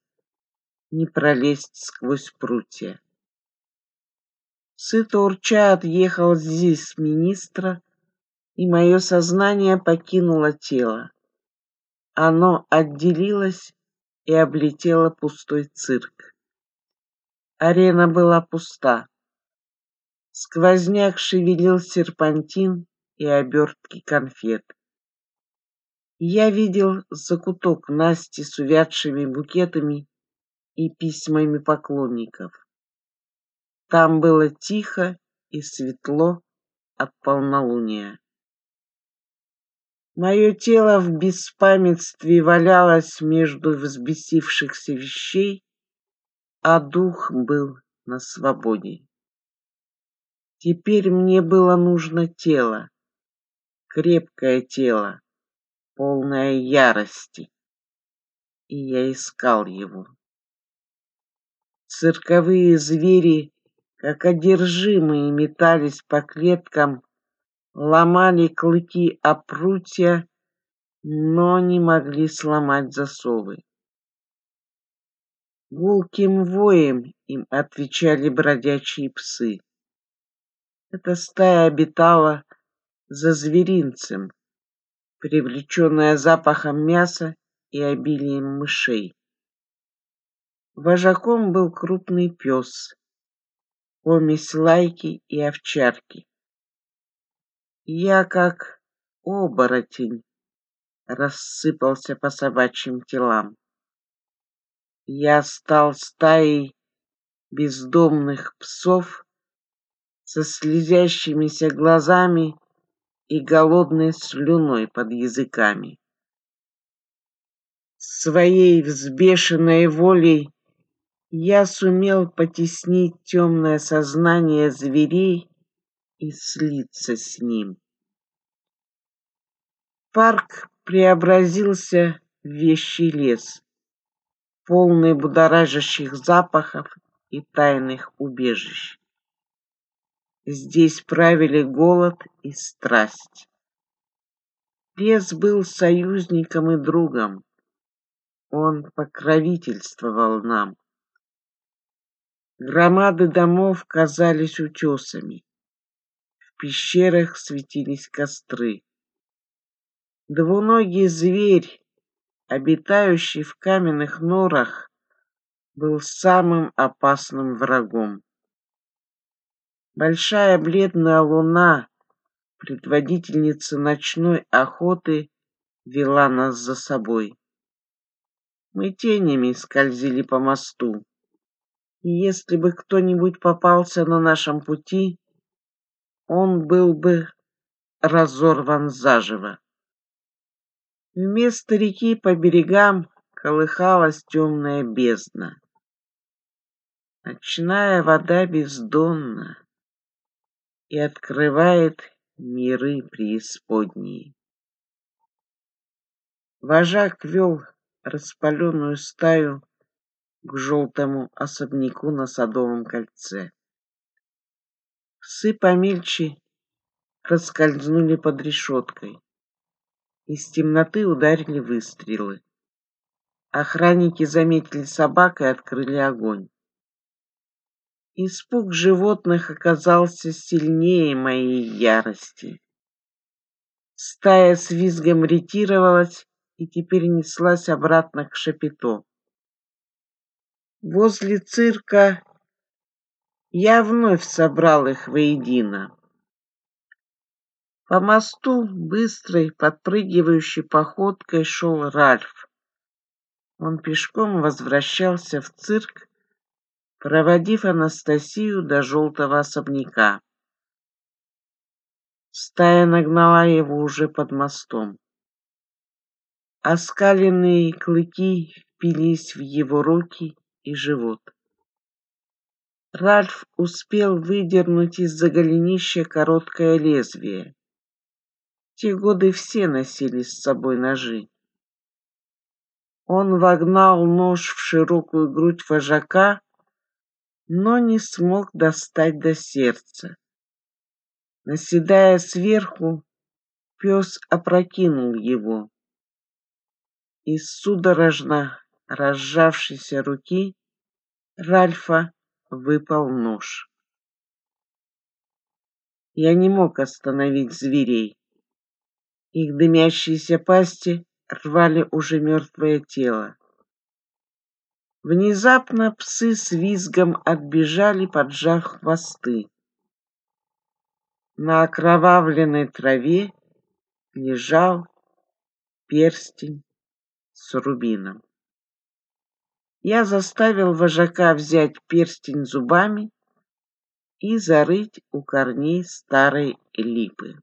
ни пролезть сквозь прутья. Сыто урча отъехал здесь министра, и мое сознание покинуло тело. Оно отделилось и облетела пустой цирк. Арена была пуста. Сквозняк шевелил серпантин и обертки конфет. Я видел закуток Насти с увядшими букетами и письмами поклонников. Там было тихо и светло от полнолуния. Мое тело в беспамятстве валялось между взбесившихся вещей, а дух был на свободе. Теперь мне было нужно тело, крепкое тело, полное ярости, и я искал его. Цирковые звери, как одержимые, метались по клеткам, ломали клыки о прутья, но не могли сломать засовы. Гулким воем им отвечали бродячие псы. Эта стая обитала за зверинцем, привлечённая запахом мяса и обилием мышей. Вожаком был крупный пес, помесь лайки и овчарки. Я как оборотень рассыпался по собачьим телам. Я стал стаей бездомных псов со слезящимися глазами и голодной слюной под языками. Своей взбешенной волей я сумел потеснить темное сознание зверей и слиться с ним. Парк преобразился в вещий лес, полный будоражащих запахов и тайных убежищ. Здесь правили голод и страсть. Лес был союзником и другом. Он покровительствовал нам. Громады домов казались утесами пещерах светились костры. Двуногий зверь, обитающий в каменных норах, был самым опасным врагом. Большая бледная луна, предводительница ночной охоты, вела нас за собой. Мы тенями скользили по мосту, и если бы кто-нибудь попался на нашем пути, он был бы разорван заживо. Вместо реки по берегам колыхалась темная бездна. Ночная вода бездонна и открывает миры преисподней. Вожак вел распаленную стаю к желтому особняку на Садовом кольце. Псы помельче проскользнули под решеткой. Из темноты ударили выстрелы. Охранники заметили собак и открыли огонь. Испуг животных оказался сильнее моей ярости. Стая с визгом ретировалась и теперь неслась обратно к шапито. Возле цирка я вновь собрал их воедино. По мосту быстрой, подпрыгивающей походкой шел Ральф. Он пешком возвращался в цирк, проводив Анастасию до желтого особняка. Стая нагнала его уже под мостом. Оскаленные клыки впились в его руки и живот. Ральф успел выдернуть из-за голенища короткое лезвие. В те годы все носили с собой ножи. Он вогнал нож в широкую грудь вожака, но не смог достать до сердца. Наседая сверху, пес опрокинул его. Из судорожно разжавшейся руки Ральфа выпал нож. Я не мог остановить зверей. Их дымящиеся пасти рвали уже мертвое тело. Внезапно псы с визгом отбежали, поджав хвосты. На окровавленной траве лежал перстень с рубином. Я заставил вожака взять перстень зубами и зарыть у корней старой липы.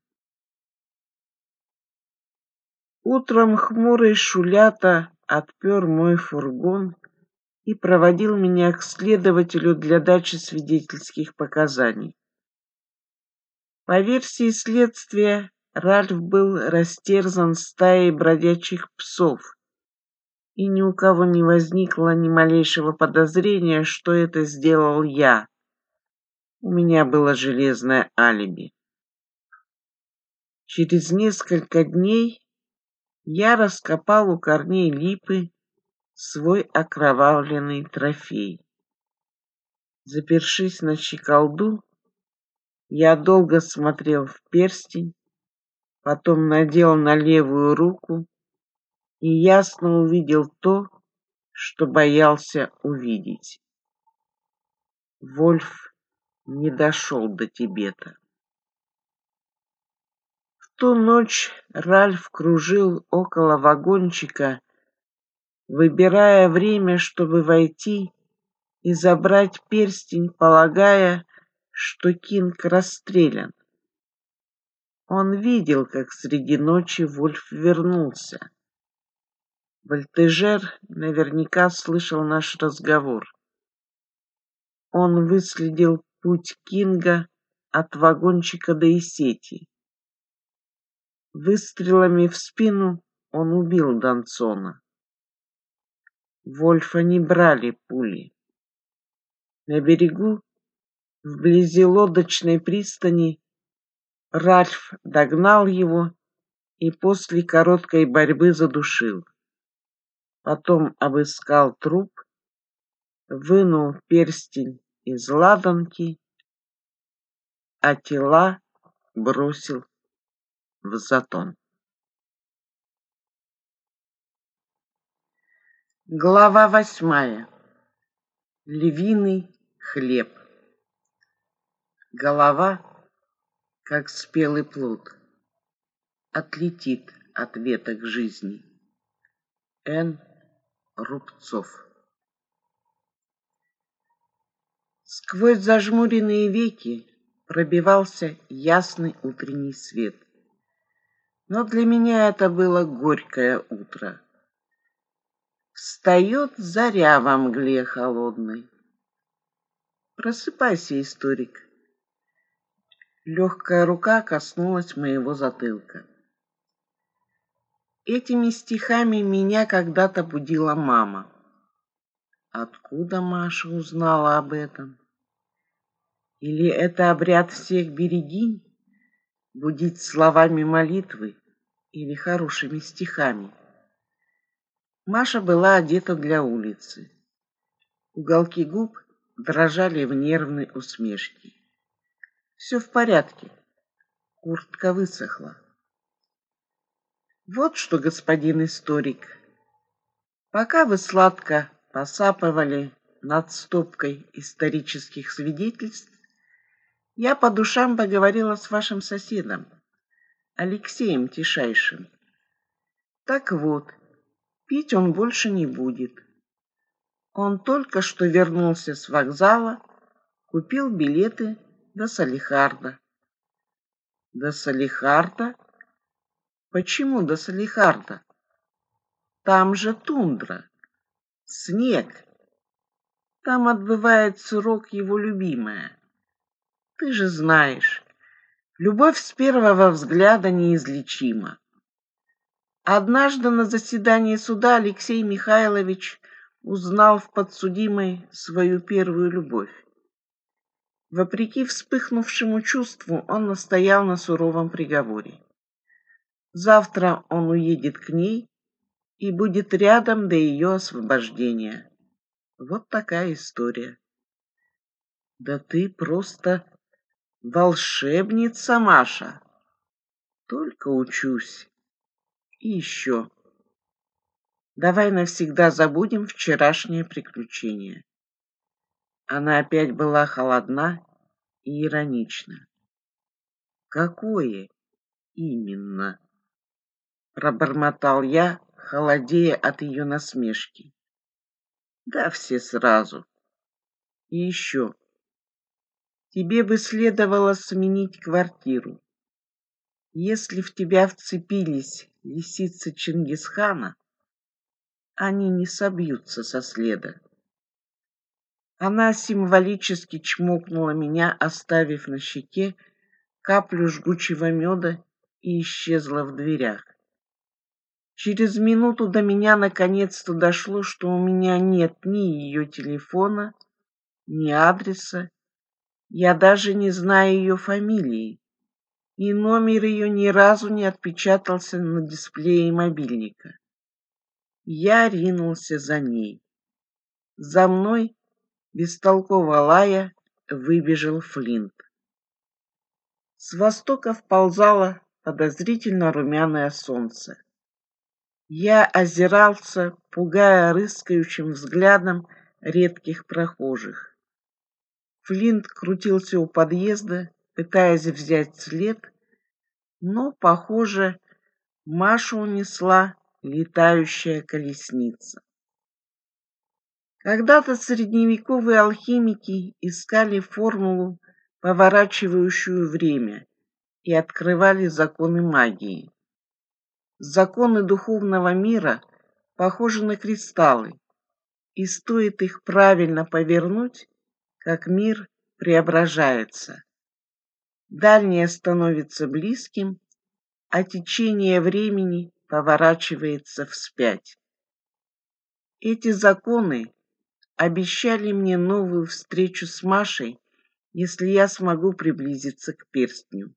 Утром хмурый шулята отпер мой фургон и проводил меня к следователю для дачи свидетельских показаний. По версии следствия, Ральф был растерзан стаей бродячих псов, и ни у кого не возникло ни малейшего подозрения, что это сделал я. У меня было железное алиби. Через несколько дней я раскопал у корней липы свой окровавленный трофей. Запершись на щеколду, я долго смотрел в перстень, потом надел на левую руку и ясно увидел то, что боялся увидеть. Вольф не дошел до Тибета. В ту ночь Ральф кружил около вагончика, выбирая время, чтобы войти и забрать перстень, полагая, что Кинг расстрелян. Он видел, как среди ночи Вольф вернулся. Вольтежер наверняка слышал наш разговор. Он выследил путь Кинга от вагончика до Исети. Выстрелами в спину он убил Донцона. Вольфа не брали пули. На берегу, вблизи лодочной пристани, Ральф догнал его и после короткой борьбы задушил потом обыскал труп, вынул перстень из ладонки, а тела бросил в затон. Глава восьмая. Львиный хлеб. Голова, как спелый плод, отлетит от веток жизни. Н. Рубцов. Сквозь зажмуренные веки пробивался ясный утренний свет. Но для меня это было горькое утро. Встает заря во мгле холодной. Просыпайся, историк. Легкая рука коснулась моего затылка. Этими стихами меня когда-то будила мама. Откуда Маша узнала об этом? Или это обряд всех берегинь? Будить словами молитвы или хорошими стихами? Маша была одета для улицы. Уголки губ дрожали в нервной усмешке. Все в порядке. Куртка высохла. Вот что, господин историк, пока вы сладко посапывали над стопкой исторических свидетельств, я по душам поговорила с вашим соседом, Алексеем Тишайшим. Так вот, пить он больше не будет. Он только что вернулся с вокзала, купил билеты до Салихарда. До Салихарда? Почему до Салихарда? Там же тундра, снег. Там отбывает срок его любимая. Ты же знаешь, любовь с первого взгляда неизлечима. Однажды на заседании суда Алексей Михайлович узнал в подсудимой свою первую любовь. Вопреки вспыхнувшему чувству, он настоял на суровом приговоре. Завтра он уедет к ней и будет рядом до ее освобождения. Вот такая история. Да ты просто волшебница, Маша. Только учусь. И еще. Давай навсегда забудем вчерашнее приключение. Она опять была холодна и иронична. Какое именно? пробормотал я, холодея от ее насмешки. Да все сразу. И еще. Тебе бы следовало сменить квартиру. Если в тебя вцепились лисицы Чингисхана, они не собьются со следа. Она символически чмокнула меня, оставив на щеке каплю жгучего меда и исчезла в дверях. Через минуту до меня наконец-то дошло, что у меня нет ни ее телефона, ни адреса. Я даже не знаю ее фамилии, и номер ее ни разу не отпечатался на дисплее мобильника. Я ринулся за ней. За мной, бестолково лая, выбежал Флинт. С востока вползало подозрительно румяное солнце. Я озирался, пугая рыскающим взглядом редких прохожих. Флинт крутился у подъезда, пытаясь взять след, но, похоже, Машу унесла летающая колесница. Когда-то средневековые алхимики искали формулу, поворачивающую время, и открывали законы магии. Законы духовного мира похожи на кристаллы, и стоит их правильно повернуть, как мир преображается. Дальнее становится близким, а течение времени поворачивается вспять. Эти законы обещали мне новую встречу с Машей, если я смогу приблизиться к перстню.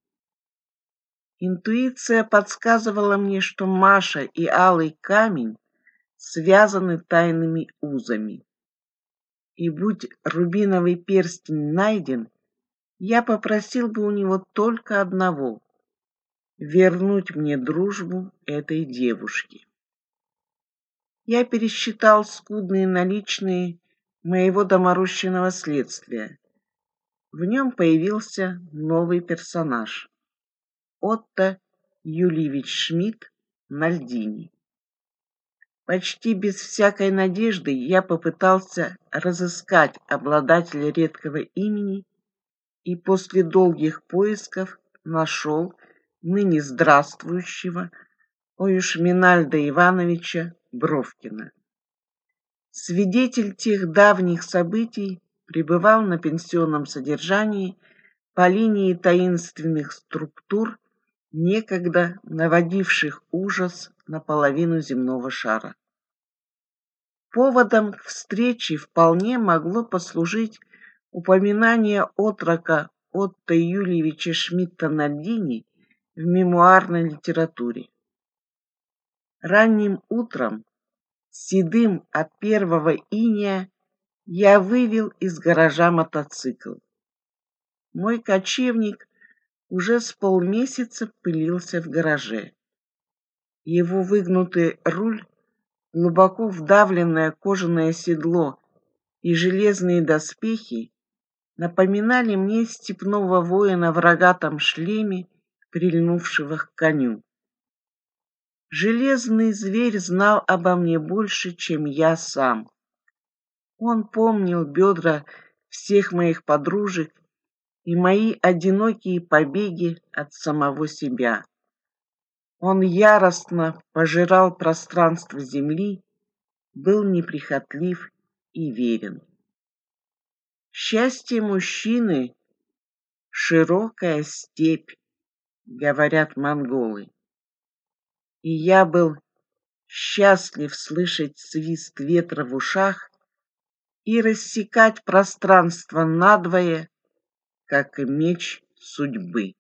Интуиция подсказывала мне, что Маша и Алый камень связаны тайными узами. И будь рубиновый перстень найден, я попросил бы у него только одного — вернуть мне дружбу этой девушки. Я пересчитал скудные наличные моего доморощенного следствия. В нем появился новый персонаж. Отто Юльевич Шмидт Мальдини. Почти без всякой надежды я попытался разыскать обладателя редкого имени и после долгих поисков нашел ныне здравствующего Оюшминальда Ивановича Бровкина. Свидетель тех давних событий пребывал на пенсионном содержании по линии таинственных структур некогда наводивших ужас на половину земного шара. Поводом к встрече вполне могло послужить упоминание отрока Отто Юльевича Шмидта Нальдини в мемуарной литературе. Ранним утром, седым от первого иния, я вывел из гаража мотоцикл. Мой кочевник уже с полмесяца пылился в гараже. Его выгнутый руль, глубоко вдавленное кожаное седло и железные доспехи напоминали мне степного воина в рогатом шлеме, прильнувшего к коню. Железный зверь знал обо мне больше, чем я сам. Он помнил бедра всех моих подружек и мои одинокие побеги от самого себя. Он яростно пожирал пространство земли, был неприхотлив и верен. Счастье мужчины — широкая степь, говорят монголы. И я был счастлив слышать свист ветра в ушах и рассекать пространство надвое как меч судьбы.